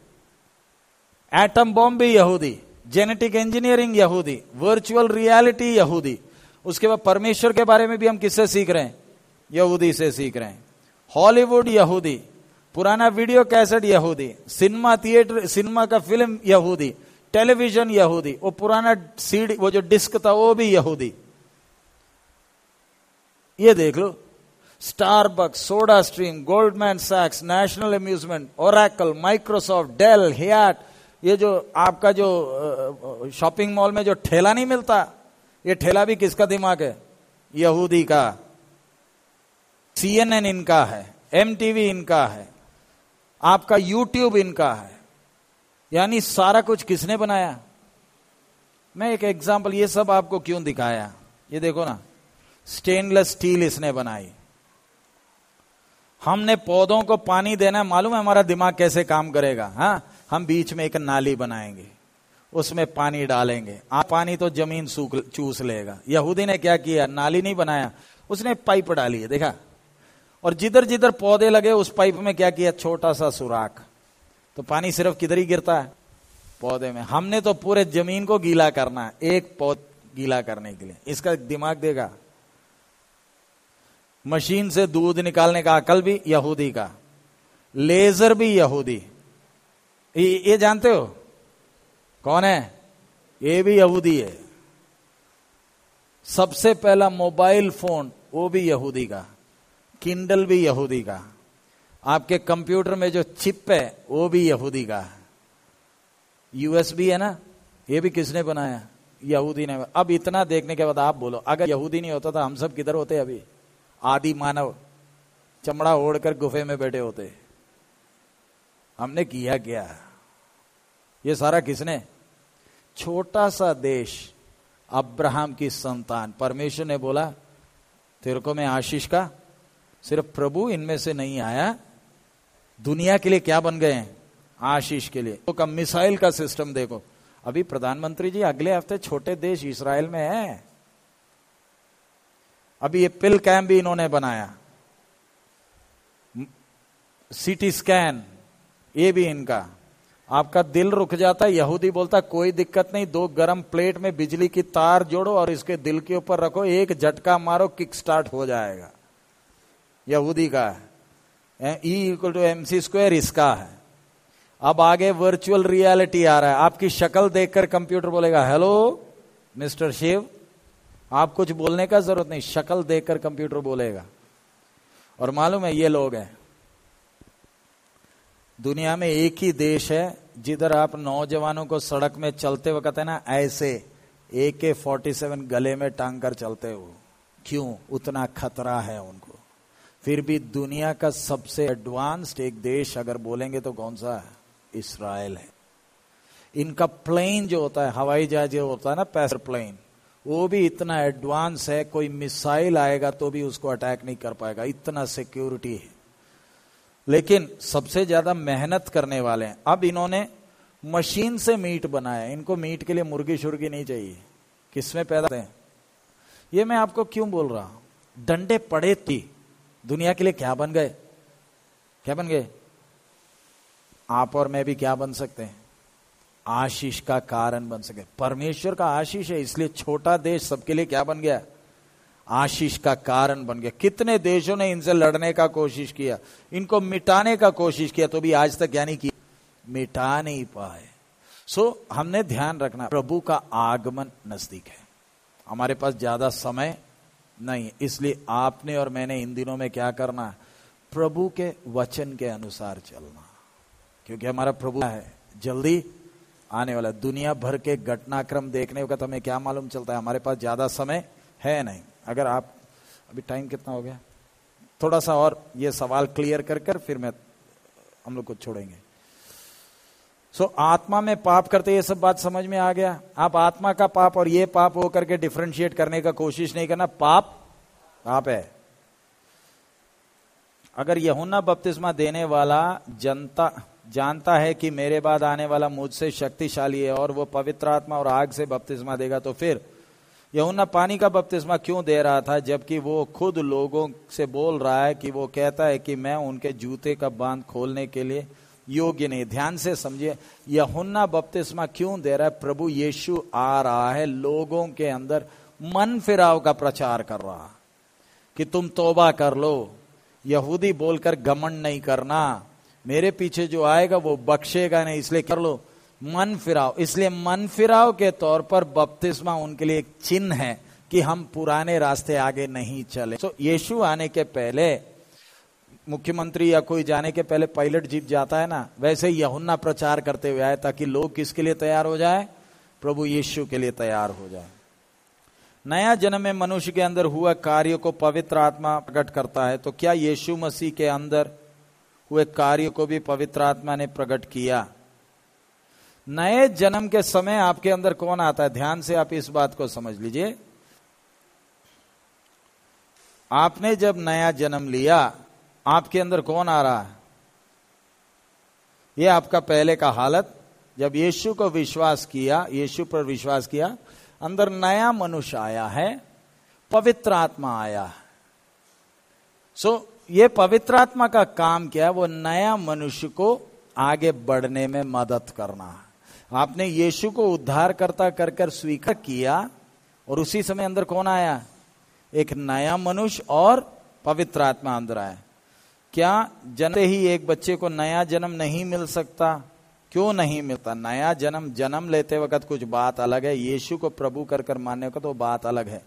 एटम बॉम्ब भी यहूदी जेनेटिक इंजीनियरिंग यहूदी वर्चुअल रियलिटी यहूदी। उसके बाद परमेश्वर के बारे में भी हम किससे सीख रहे हैं? यहूदी से सीख रहे हैं। हॉलीवुड यहूदी, पुराना वीडियो कैसेट यहूदी सिनेमा थिएटर सिनेमा का फ़िल्म यहूदी टेलीविज़न यहूदी, वो पुराना सीडी, वो जो डिस्क था, वो भी यहूदी। ये देख लो Starbuck SodaStream, Goldman सैक्स, National Amusement, Oracle, Microsoft, Dell, Hyatt, ये जो आपका जो शॉपिंग मॉल में जो ठेला नहीं मिलता, ये ठेला भी किसका दिमाग है? यहूदी का। सीएनएन इनका है, एमटीवी इनका है, आपका यूट्यूब इनका है। यानी सारा कुछ किसने बनाया? मैं एक एग्जांपल ये सब आपको क्यों दिखाया? ये देखो ना स्टेनलेस स्टील इसने बनाई। हमने पौधों को पानी देना, मालूम है हमारा दिमाग कैसे काम करेगा, हा? हम बीच में एक नाली बनाएँगे, उसमें पानी डालेंगे। आ पानी तो ज़मीन सूख, चूस लेगा। यहूदी ने क्या किया? नाली नहीं बनाया, उसने पाइप डाली है, देखा? और जिधर जिधर पौधे लगे, उस पाइप में क्या किया? छोटा सा सुराख। तो पानी सिर्फ़ किधर ही गिरता है? पौधे में। हमने तो पूरे ज़मीन को गीला करना है, एक पौध गीला करने के लिए। इसका दिमाग देगा। मशीन से दूध निकालने का अकल भी यहूदी का। लेजर भी यहूदी। ये जानते हो? कौन है? ये भी यहूदी है। सबसे पहला मोबाइल फ़ोन वो भी यहूदी का। किंडल भी यहूदी का। आपके कंप्यूटर में जो चिप है, वो भी यहूदी का यूएसबी है ना, ये भी किसने बनाया? यहूदी ने। अब इतना देखने के बाद आप बोलो, अगर यहूदी नहीं होता तो हम सब किधर होते अभी? आदि मानव, चमड़ा ओढ़कर गुफे में बैठे होते। हमने किया क्या? ये सारा किसने? छोटा सा देश, अब्राहम की संतान। परमेश्वर ने बोला, तेरे को मैं आशीष का, सिर्फ़ प्रभु इनमें से नहीं आया दुनिया के लिए क्या बन गए हैं? आशीष के लिए। तो कम मिसाइल का सिस्टम देखो। अभी प्रधानमंत्री जी अगले हफ़्ते छोटे देश इसराइल में है। अभी ये पिल कैम्प भी इन्होंने बनाया। सिटी स्कैन, ये भी इनका। आपका दिल रुक जाता है यहूदी बोलता, कोई दिक्कत नहीं, दो गरम प्लेट में बिजली की तार जोड़ो और इसके दिल के ऊपर रखो, एक झटका मारो, किक स्टार्ट हो जाएगा। यहूदी का है। E equal to M C square इसका है। अब आगे वर्चुअल रियलिटी आ रहा है। आपकी शक्ल देखकर कंप्यूटर बोलेगा हेलो मिस्टर शिव आप कुछ बोलने का ज़रूरत नहीं, शक्ल देखकर कंप्यूटर बोलेगा। और मालूम है, ये लोग हैं। दुनिया में एक ही देश है, जिधर आप नौजवानों को सड़क में चलते वक्त है ना, ऐसे ए के फोर्टी सेवन गले में टांग कर चलते हो। क्यों? उतना खतरा है उनको। फिर भी दुनिया का सबसे एडवांस्ड एक देश अगर बोलेंगे तो कौन सा है? इसराइल है। इनका प्लेन जो होता है, हवाई जहाज़ जो होता है ना पैसर प्लेन वो भी इतना एडवांस है, कोई मिसाइल आएगा तो भी उसको अटैक नहीं कर पाएगा। इतना सिक्योरिटी है। लेकिन सबसे ज़्यादा मेहनत करने वाले हैं। अब इन्होंने मशीन से मीट बनाया इनको मीट के लिए मुर्गी शुर्गी नहीं चाहिए। किसमें पैदा हैं? ये मैं आपको क्यों बोल रहा हूँ? डंडे पड़े थी दुनिया के लिए क्या बन गए? क्या बन गए? आप और मैं भी क्या बन सकते हैं? आशीष का कारण बन सके। परमेश्वर का आशीष है, इसलिए छोटा देश सबके लिए क्या बन गया? आशीष का कारण बन गया। कितने देशों ने इनसे लड़ने का कोशिश किया, इनको मिटाने का कोशिश किया तो भी आज तक यानी कि मिटा नहीं पाए। सो, हमने ध्यान रखना, प्रभु का आगमन नज़दीक है। हमारे पास ज़्यादा समय नहीं, इसलिए आपने और मैंने इन दिनों में क्या करना? प्रभु के वचन के अनुसार चलना। क्योंकि हमारा प्रभु है। जल्दी आने वाला दुनिया भर के घटनाक्रम देखने का हमें क्या मालूम चलता है? हमारे पास ज़्यादा समय है नहीं। अगर आप, अभी टाइम कितना हो गया? थोड़ा सा और ये सवाल क्लियर कर कर फिर मैं हम लोग को छोड़ेंगे। सो so, आत्मा में पाप करते ये सब बात समझ में आ गया। आप आत्मा का पाप और ये पाप हो करके डिफ्रेंशिएट करने का कोशिश नहीं करना। पाप पाप है। अगर यहुना बपतिस्मा देने वाला जनता जानता है कि मेरे बाद आने वाला मुझसे शक्तिशाली है और वो पवित्र आत्मा और आग से बपतिस्मा देगा तो फिर यहुना पानी का बपतिस्मा क्यों दे रहा था? जबकि वो खुद लोगों से बोल रहा है कि वो कहता है कि मैं उनके जूते का बाँध खोलने के लिए योग्य नहीं। ध्यान से समझिए यहुन्ना बपतिस्मा क्यों दे रहा है? प्रभु यीशु आ रहा है लोगों के अंदर मन फिराव का प्रचार कर रहा कि तुम तोबा कर लो। यहूदी बोलकर गमन नहीं करना। मेरे पीछे जो आएगा वो बख्शेगा नहीं इसलिए कर लो। मन फिराव इसलिए मन फिराव के तौर पर बपतिस्मा उनके लिए एक चिन्ह है कि हम पुराने रास्ते आगे नहीं चले। तो so, यीशु आने के पहले मुख्यमंत्री या कोई जाने के पहले पायलट जीत जाता है ना, वैसे यहुन्ना प्रचार करते हुए आए ताकि लोग किसके लिए तैयार हो जाए? प्रभु यीशु के लिए तैयार हो जाए। नया जन्म में मनुष्य के अंदर हुआ कार्य को पवित्र आत्मा प्रकट करता है तो क्या यीशु मसीह के अंदर हुए कार्य को भी पवित्र आत्मा ने प्रकट किया? नए जन्म के समय आपके अंदर कौन आता है? ध्यान से आप इस बात को समझ लीजिए। आपने जब नया जन्म लिया आपके अंदर कौन आ रहा है? यह आपका पहले का हालत, जब यीशु को विश्वास किया, यीशु पर विश्वास किया, अंदर नया मनुष्य आया है, पवित्र आत्मा आया है। सो ये पवित्र आत्मा का काम क्या है? वो नया मनुष्य को आगे बढ़ने में मदद करना आपने यीशु को उद्धार करता कर कर स्वीकार किया, और उसी समय अंदर कौन आया? एक नया मनुष्य और पवित्र आत्मा अंदर आया। क्या जनते ही एक बच्चे को नया जन्म नहीं मिल सकता? क्यों नहीं मिलता? नया जन्म जन्म लेते वक्त कुछ बात अलग है। यीशु को प्रभु कर कर मानने का तो बात अलग है।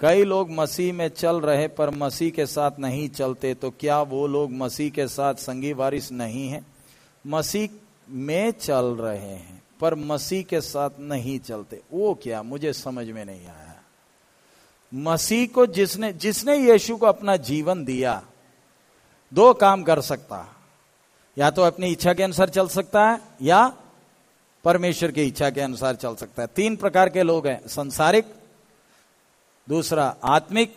कई लोग मसीह में चल रहे पर मसीह के साथ नहीं चलते तो क्या वो लोग मसीह के साथ संगी वारिस नहीं है? मसीह में चल रहे हैं, पर मसीह के साथ नहीं चलते। वो क्या? मुझे समझ में नहीं आया। मसीह को जिसने जिसने यीशु को अपना जीवन दिया दो काम कर सकता या तो अपनी इच्छा के अनुसार चल सकता है, या परमेश्वर की इच्छा के अनुसार चल सकता है। तीन प्रकार के लोग हैं, संसारिक, दूसरा आत्मिक,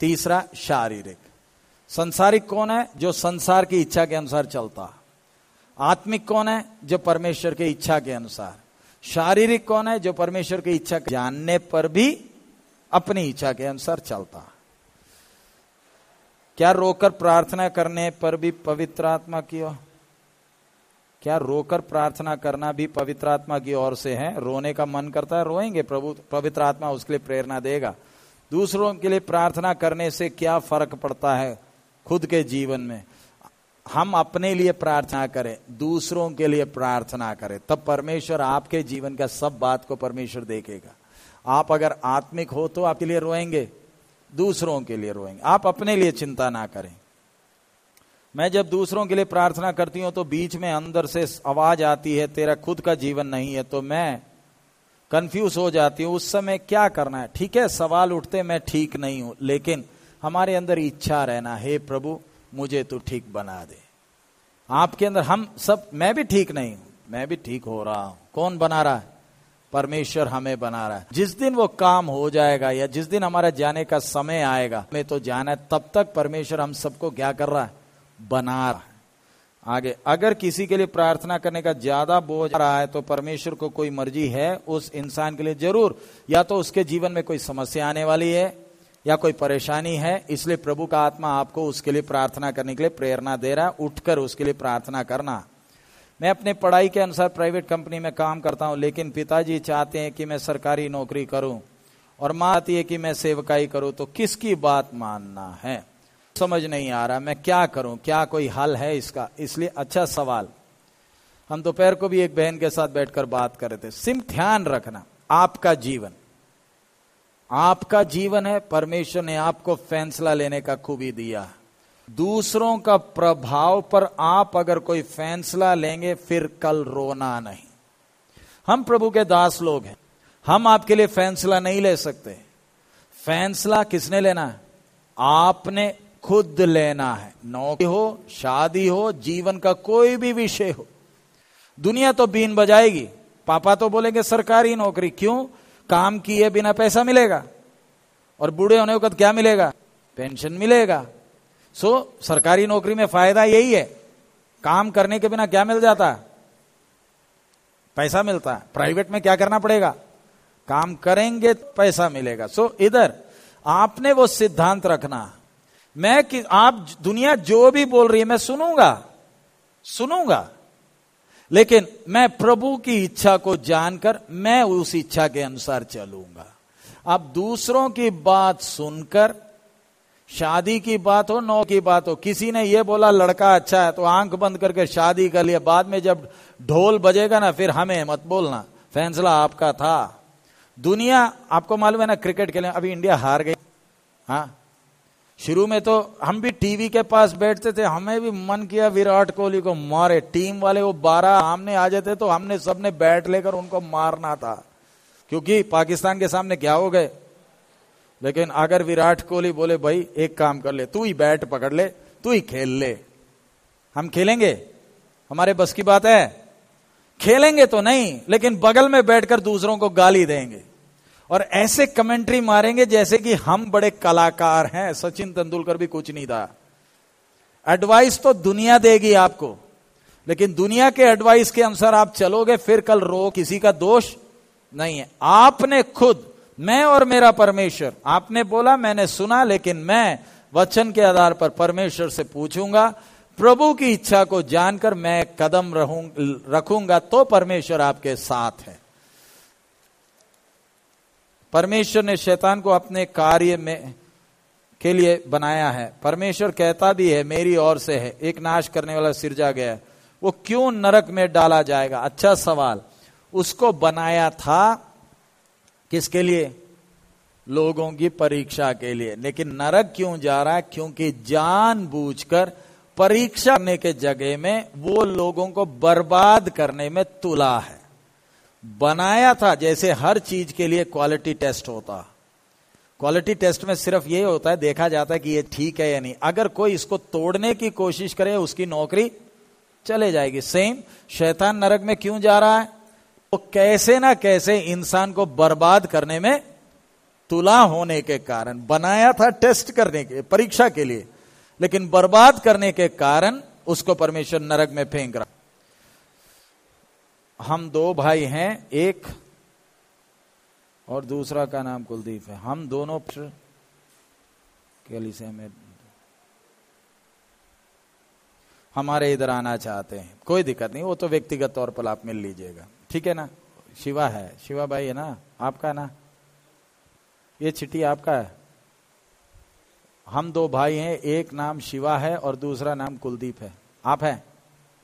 तीसरा शारीरिक। संसारिक कौन है जो संसार की इच्छा के अनुसार चलता आत्मिक कौन है जो परमेश्वर की इच्छा के अनुसार? शारीरिक कौन है जो परमेश्वर की इच्छा जानने पर भी अपनी इच्छा के अनुसार चलता क्या रोकर प्रार्थना करने पर भी पवित्र आत्मा की ओर? क्या रोकर प्रार्थना करना भी पवित्र आत्मा की ओर से है? रोने का मन करता है, रोएँगे प्रभु, पवित्र आत्मा उसके लिए प्रेरणा देगा। दूसरों के लिए प्रार्थना करने से क्या फ़र्क पड़ता है खुद के जीवन में? हम अपने लिए प्रार्थना करें, दूसरों के लिए प्रार्थना करें, तब परमेश्वर आपके जीवन का सब बात को परमेश्वर देखेगा। आप अगर आत्मिक हो तो आपके लिए रोएँगे। दूसरों के लिए रोएँगे। आप अपने लिए चिंता ना करें। मैं जब दूसरों के लिए प्रार्थना करती हूँ तो बीच में अंदर से आवाज़ आती है, तेरा खुद का जीवन नहीं है तो मैं कंफ्यूज हो जाती हूँ, उस समय क्या करना है? ठीक है, सवाल उठते मैं ठीक नहीं हूँ, लेकिन हमारे अंदर इच्छा रहना, हे प्रभु, मुझे तू ठीक बना दे। आपके अंदर हम सब, मैं भी ठीक नहीं हूँ, मैं भी ठीक हो रहा हूँ। कौन बना रहा है? परमेश्वर हमें बना रहा है। जिस दिन वो काम हो जाएगा या जिस दिन हमारा जाने का समय आएगा, हमें तो जाना है, तब तक परमेश्वर हम सबको क्या कर रहा है? बना रहा है। आगे, अगर किसी के लिए प्रार्थना करने का ज़्यादा बोझ आ रहा है तो परमेश्वर को कोई मर्ज़ी है, उस इंसान के लिए ज़रूर। या तो उसके जीवन में कोई समस्या आने वाली है, या कोई परेशानी है, इसलिए प्रभु का आत्मा आपको उसके लिए प्रार्थना करने के लिए प्रेरणा दे रहा है, उठकर उसके लिए प्रार्थना करना। मैं अपने पढ़ाई के अनुसार प्राइवेट कंपनी में काम करता हूँ, लेकिन पिताजी चाहते हैं कि मैं सरकारी नौकरी करूँ और माँ आती है कि मैं सेवकाई करूँ तो किसकी बात मानना है? समझ नहीं आ रहा, मैं क्या करूँ? क्या कोई हल है इसका? इसलिए अच्छा सवाल। हम दोपहर को भी एक बहन के साथ बैठकर बात कर रहे थे। सिम, ध्यान रखना, आपका जीवन। आपका जीवन है, परमेश्वर ने आपको फैसला लेने का खूबी दिया। दूसरों का प्रभाव पर आप अगर कोई फैसला लेंगे, फिर कल रोना नहीं। हम प्रभु के दास लोग हैं। हम आपके लिए फैसला नहीं ले सकते। फैसला किसने लेना? है आपने खुद लेना है। नौकरी हो, शादी हो, जीवन का कोई भी विषय हो। दुनिया तो बीन बजाएगी। पापा तो बोलेंगे, सरकारी नौकरी क्यों? काम किए बिना पैसा मिलेगा। और बूढ़े होने वक्त क्या मिलेगा? पेंशन मिलेगा। सो, सरकारी नौकरी में फ़ायदा यही है। काम करने के बिना क्या मिल जाता? है पैसा मिलता। है प्राइवेट में क्या करना पड़ेगा? काम करेंगे तो पैसा मिलेगा। सो, इधर, आपने वो सिद्धांत रखना। मैं कि, आप दुनिया जो भी बोल रही है, मैं सुनूँगा। सुनूँगा। लेकिन मैं प्रभु की इच्छा को जानकर, मैं उस इच्छा के अनुसार चलूँगा। आप दूसरों की बात सुनकर शादी की बात हो, नौ की बात हो, किसी ने यह बोला, लड़का अच्छा है तो आँख बंद करके शादी कर लिया। बाद में जब ढोल बजेगा ना, फिर हमें मत बोलना। फैसला आपका था। दुनिया, आपको मालूम है ना, क्रिकेट खेले अभी इंडिया हार गई। हाँ। शुरू में तो हम भी टीवी के पास बैठते थे, हमें भी मन किया विराट कोहली को मारे। टीम वाले वो बारह सामने आ जाते तो हमने सबने बैट लेकर उनको मारना था। क्योंकि पाकिस्तान के सामने क्या हो गए? लेकिन अगर विराट कोहली बोले, भाई, एक काम कर ले, तू ही बैट पकड़ ले, तू ही खेल ले। हम खेलेंगे? हमारे बस की बात है। खेलेंगे तो नहीं, लेकिन बगल में बैठकर दूसरों को गाली देंगे। और ऐसे कमेंट्री मारेंगे जैसे कि हम बड़े कलाकार हैं, सचिन तेंदुलकर भी कुछ नहीं था। एडवाइस तो दुनिया देगी आपको, लेकिन दुनिया के एडवाइस के अनुसार आप चलोगे, फिर कल रो किसी का दोष नहीं है। आपने खुद मैं और मेरा परमेश्वर। आपने बोला, मैंने सुना, लेकिन मैं वचन के आधार पर परमेश्वर से पूछूँगा। प्रभु की इच्छा को जानकर मैं कदम रखूँगा तो परमेश्वर आपके साथ है। परमेश्वर ने शैतान को अपने कार्य में के लिए बनाया है। परमेश्वर कहता भी है, मेरी ओर से है। एक नाश करने वाला सिरजा गया वो क्यों नरक में डाला जाएगा? अच्छा सवाल। उसको बनाया था किसके लिए? लोगों की परीक्षा के लिए। लेकिन नरक क्यों जा रहा है? क्योंकि जानबूझकर परीक्षा करने के जगह में वो लोगों को बर्बाद करने में तुला है। बनाया था, जैसे हर चीज़ के लिए क्वालिटी टेस्ट होता। क्वालिटी टेस्ट में सिर्फ़ ये होता है, देखा जाता है कि ये ठीक है या नहीं। अगर कोई इसको तोड़ने की कोशिश करे, उसकी नौकरी चले जाएगी। सेम शैतान नरक में क्यों जा रहा है? वो कैसे ना कैसे इंसान को बर्बाद करने में तुला होने के कारण, बनाया था टेस्ट करने के, परीक्षा के लिए, लेकिन बर्बाद करने के कारण उसको परमेश्वर नरक में फेंक रहा। हम दो भाई हैं, एक और दूसरा का नाम कुलदीप है। हम दोनों कैली से हमें हमारे इधर आना चाहते हैं। कोई दिक्कत नहीं, वो तो व्यक्तिगत तौर पर आप मिल लीजिएगा। ठीक है ना? शिवा है। शिवा भाई है ना? आपका ना? ये चिट्ठी आपका है। हम दो भाई हैं, एक नाम शिवा है और दूसरा नाम कुलदीप है। आप हैं?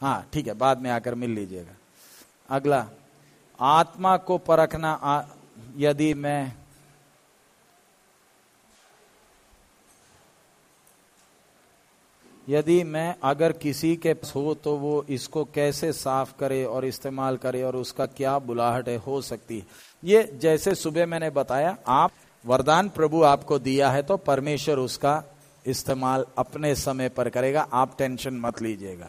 हाँ ठीक है, बाद में आकर मिल लीजिएगा। अगला, आत्मा को परखना यदि मैं यदि मैं अगर किसी के हो तो वो इसको कैसे साफ़ करे और इस्तेमाल करे और उसका क्या बुलाहट है हो सकती है। ये जैसे सुबह मैंने बताया आप वरदान प्रभु आपको दिया है तो परमेश्वर उसका इस्तेमाल अपने समय पर करेगा। आप टेंशन मत लीजिएगा।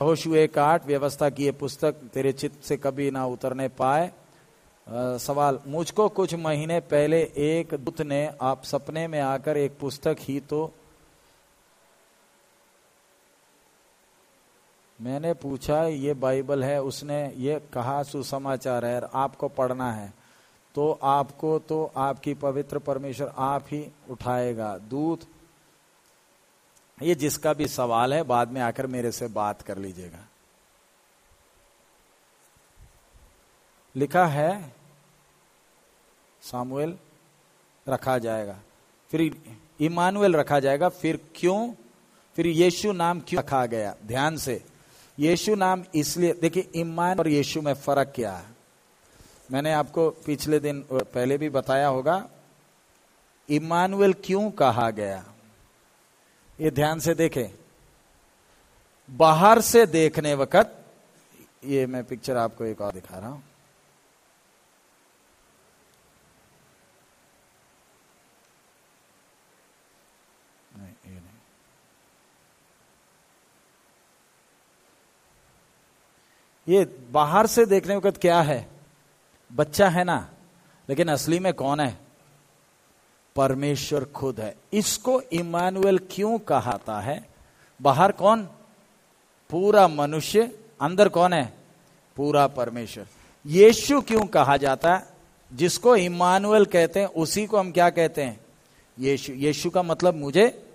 होशु एक आठ व्यवस्था की ये पुस्तक तेरे चित्त से कभी ना उतरने पाए। आ, सवाल मुझको कुछ महीने पहले एक दूत ने आप सपने में आकर एक पुस्तक ही तो मैंने पूछा, ये बाइबल है? उसने ये कहा, सुसमाचार है आपको पढ़ना है। तो आपको तो आपकी पवित्र परमेश्वर आप ही उठाएगा। दूत, ये जिसका भी सवाल है, बाद में आकर मेरे से बात कर लीजिएगा। लिखा है, सामुएल, रखा जाएगा। फिर इमानुएल रखा जाएगा। फिर क्यों? फिर यीशु नाम क्यों रखा गया? ध्यान से। यीशु नाम इसलिए, देखिए, ईमान और यीशु में फ़र्क क्या है? मैंने आपको पिछले दिन पहले भी बताया होगा, इमानुएल क्यों कहा गया? ये ध्यान से देखें। बाहर से देखने वक्त, ये मैं पिक्चर आपको एक और दिखा रहा हूँ। ये बाहर से देखने वक्त क्या है? बच्चा है ना? लेकिन असली में कौन है? परमेश्वर खुद है। इसको इमानुएल क्यों कहाता है? बाहर कौन? पूरा मनुष्य। अंदर कौन है? पूरा परमेश्वर। यीशु क्यों कहा जाता है? जिसको इमानुएल कहते हैं, उसी को हम क्या कहते हैं? यीशु। यीशु का मतलब मुझे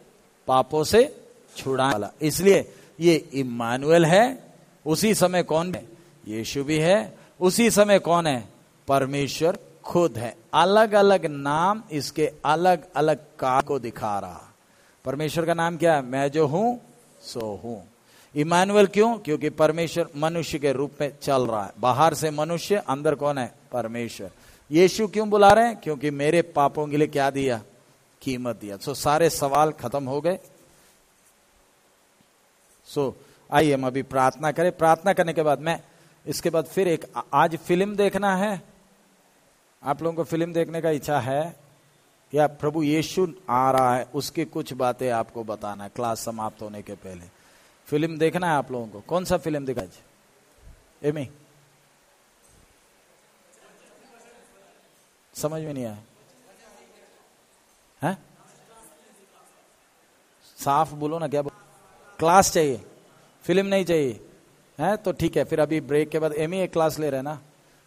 पापों से छुड़ा वाला। इसलिए ये इमानुएल है उसी समय कौन है? यीशु भी है। उसी समय कौन है? परमेश्वर खुद है। अलग अलग नाम इसके अलग अलग का को दिखा रहा। परमेश्वर का नाम क्या है? मैं जो हूँ, सो हूँ। इमानुअल क्यों? क्योंकि परमेश्वर मनुष्य के रूप में चल रहा है। बाहर से मनुष्य, अंदर कौन है? परमेश्वर। यीशु क्यों बुला रहे हैं? क्योंकि मेरे पापों के लिए क्या दिया? कीमत दिया। सो सारे सवाल खत्म हो गए। सो आइए हम अभी प्रार्थना करें। प्रार्थना करने के बाद मैं इसके बाद फिर एक आज फ़िल्म देखना है। आप लोगों को फ़िल्म देखने का इच्छा है या प्रभु यीशु आ रहा है, उसकी कुछ बातें आपको बताना है। क्लास समाप्त होने के पहले। फ़िल्म देखना है आप लोगों को। कौन सा फ़िल्म दिखा एमी? समझ में नहीं आया। है? साफ़ बोलो ना, क्या बोलो? क्लास चाहिए? फ़िल्म नहीं चाहिए। है? तो ठीक है, फिर अभी ब्रेक के बाद एम एक क्लास ले रहे हैं ना?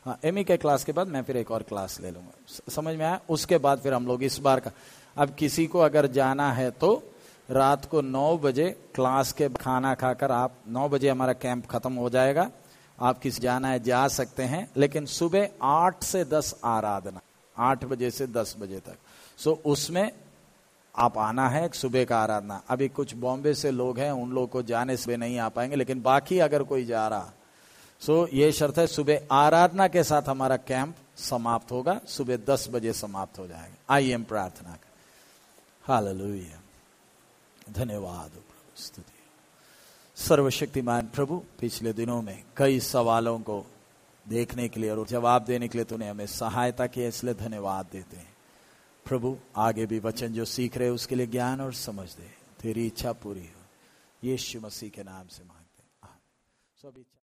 हाँ एम के क्लास के बाद मैं फिर एक और क्लास ले लूँगा। समझ में आया? उसके बाद फिर हम लोग इस बार का। अब किसी को अगर जाना है तो रात को नौ बजे क्लास के खाना खाकर आप, नौ बजे हमारा कैंप खत्म हो जाएगा। आप किसी जाना है, जा सकते हैं, लेकिन सुबह आठ से दस आराधना। आठ बजे से दस बजे तक। सो उसमें आप आना है सुबह का आराधना। अभी कुछ बॉम्बे से लोग हैं, उन लोग को जाने से नहीं आ पाएँगे, लेकिन बाकी अगर कोई जा रहा, सो ये शर्त है, सुबह आराधना के साथ हमारा कैंप समाप्त होगा, सुबह दस बजे समाप्त हो जाएगा। आई एम प्रार्थना कर। हाल धन्यवाद स्तुति। सर्वशक्तिमान प्रभु, पिछले दिनों में कई सवालों को देखने के लिए और जवाब देने के लिए तूने हमें सहायता की इसलिए धन्यवाद देते हैं। प्रभु, आगे भी वचन जो सीख रहे उसके लिए ज्ञान और समझ दे। तेरी इच्छा पूरी हो। यीशु मसीह के नाम से मांगते हैं।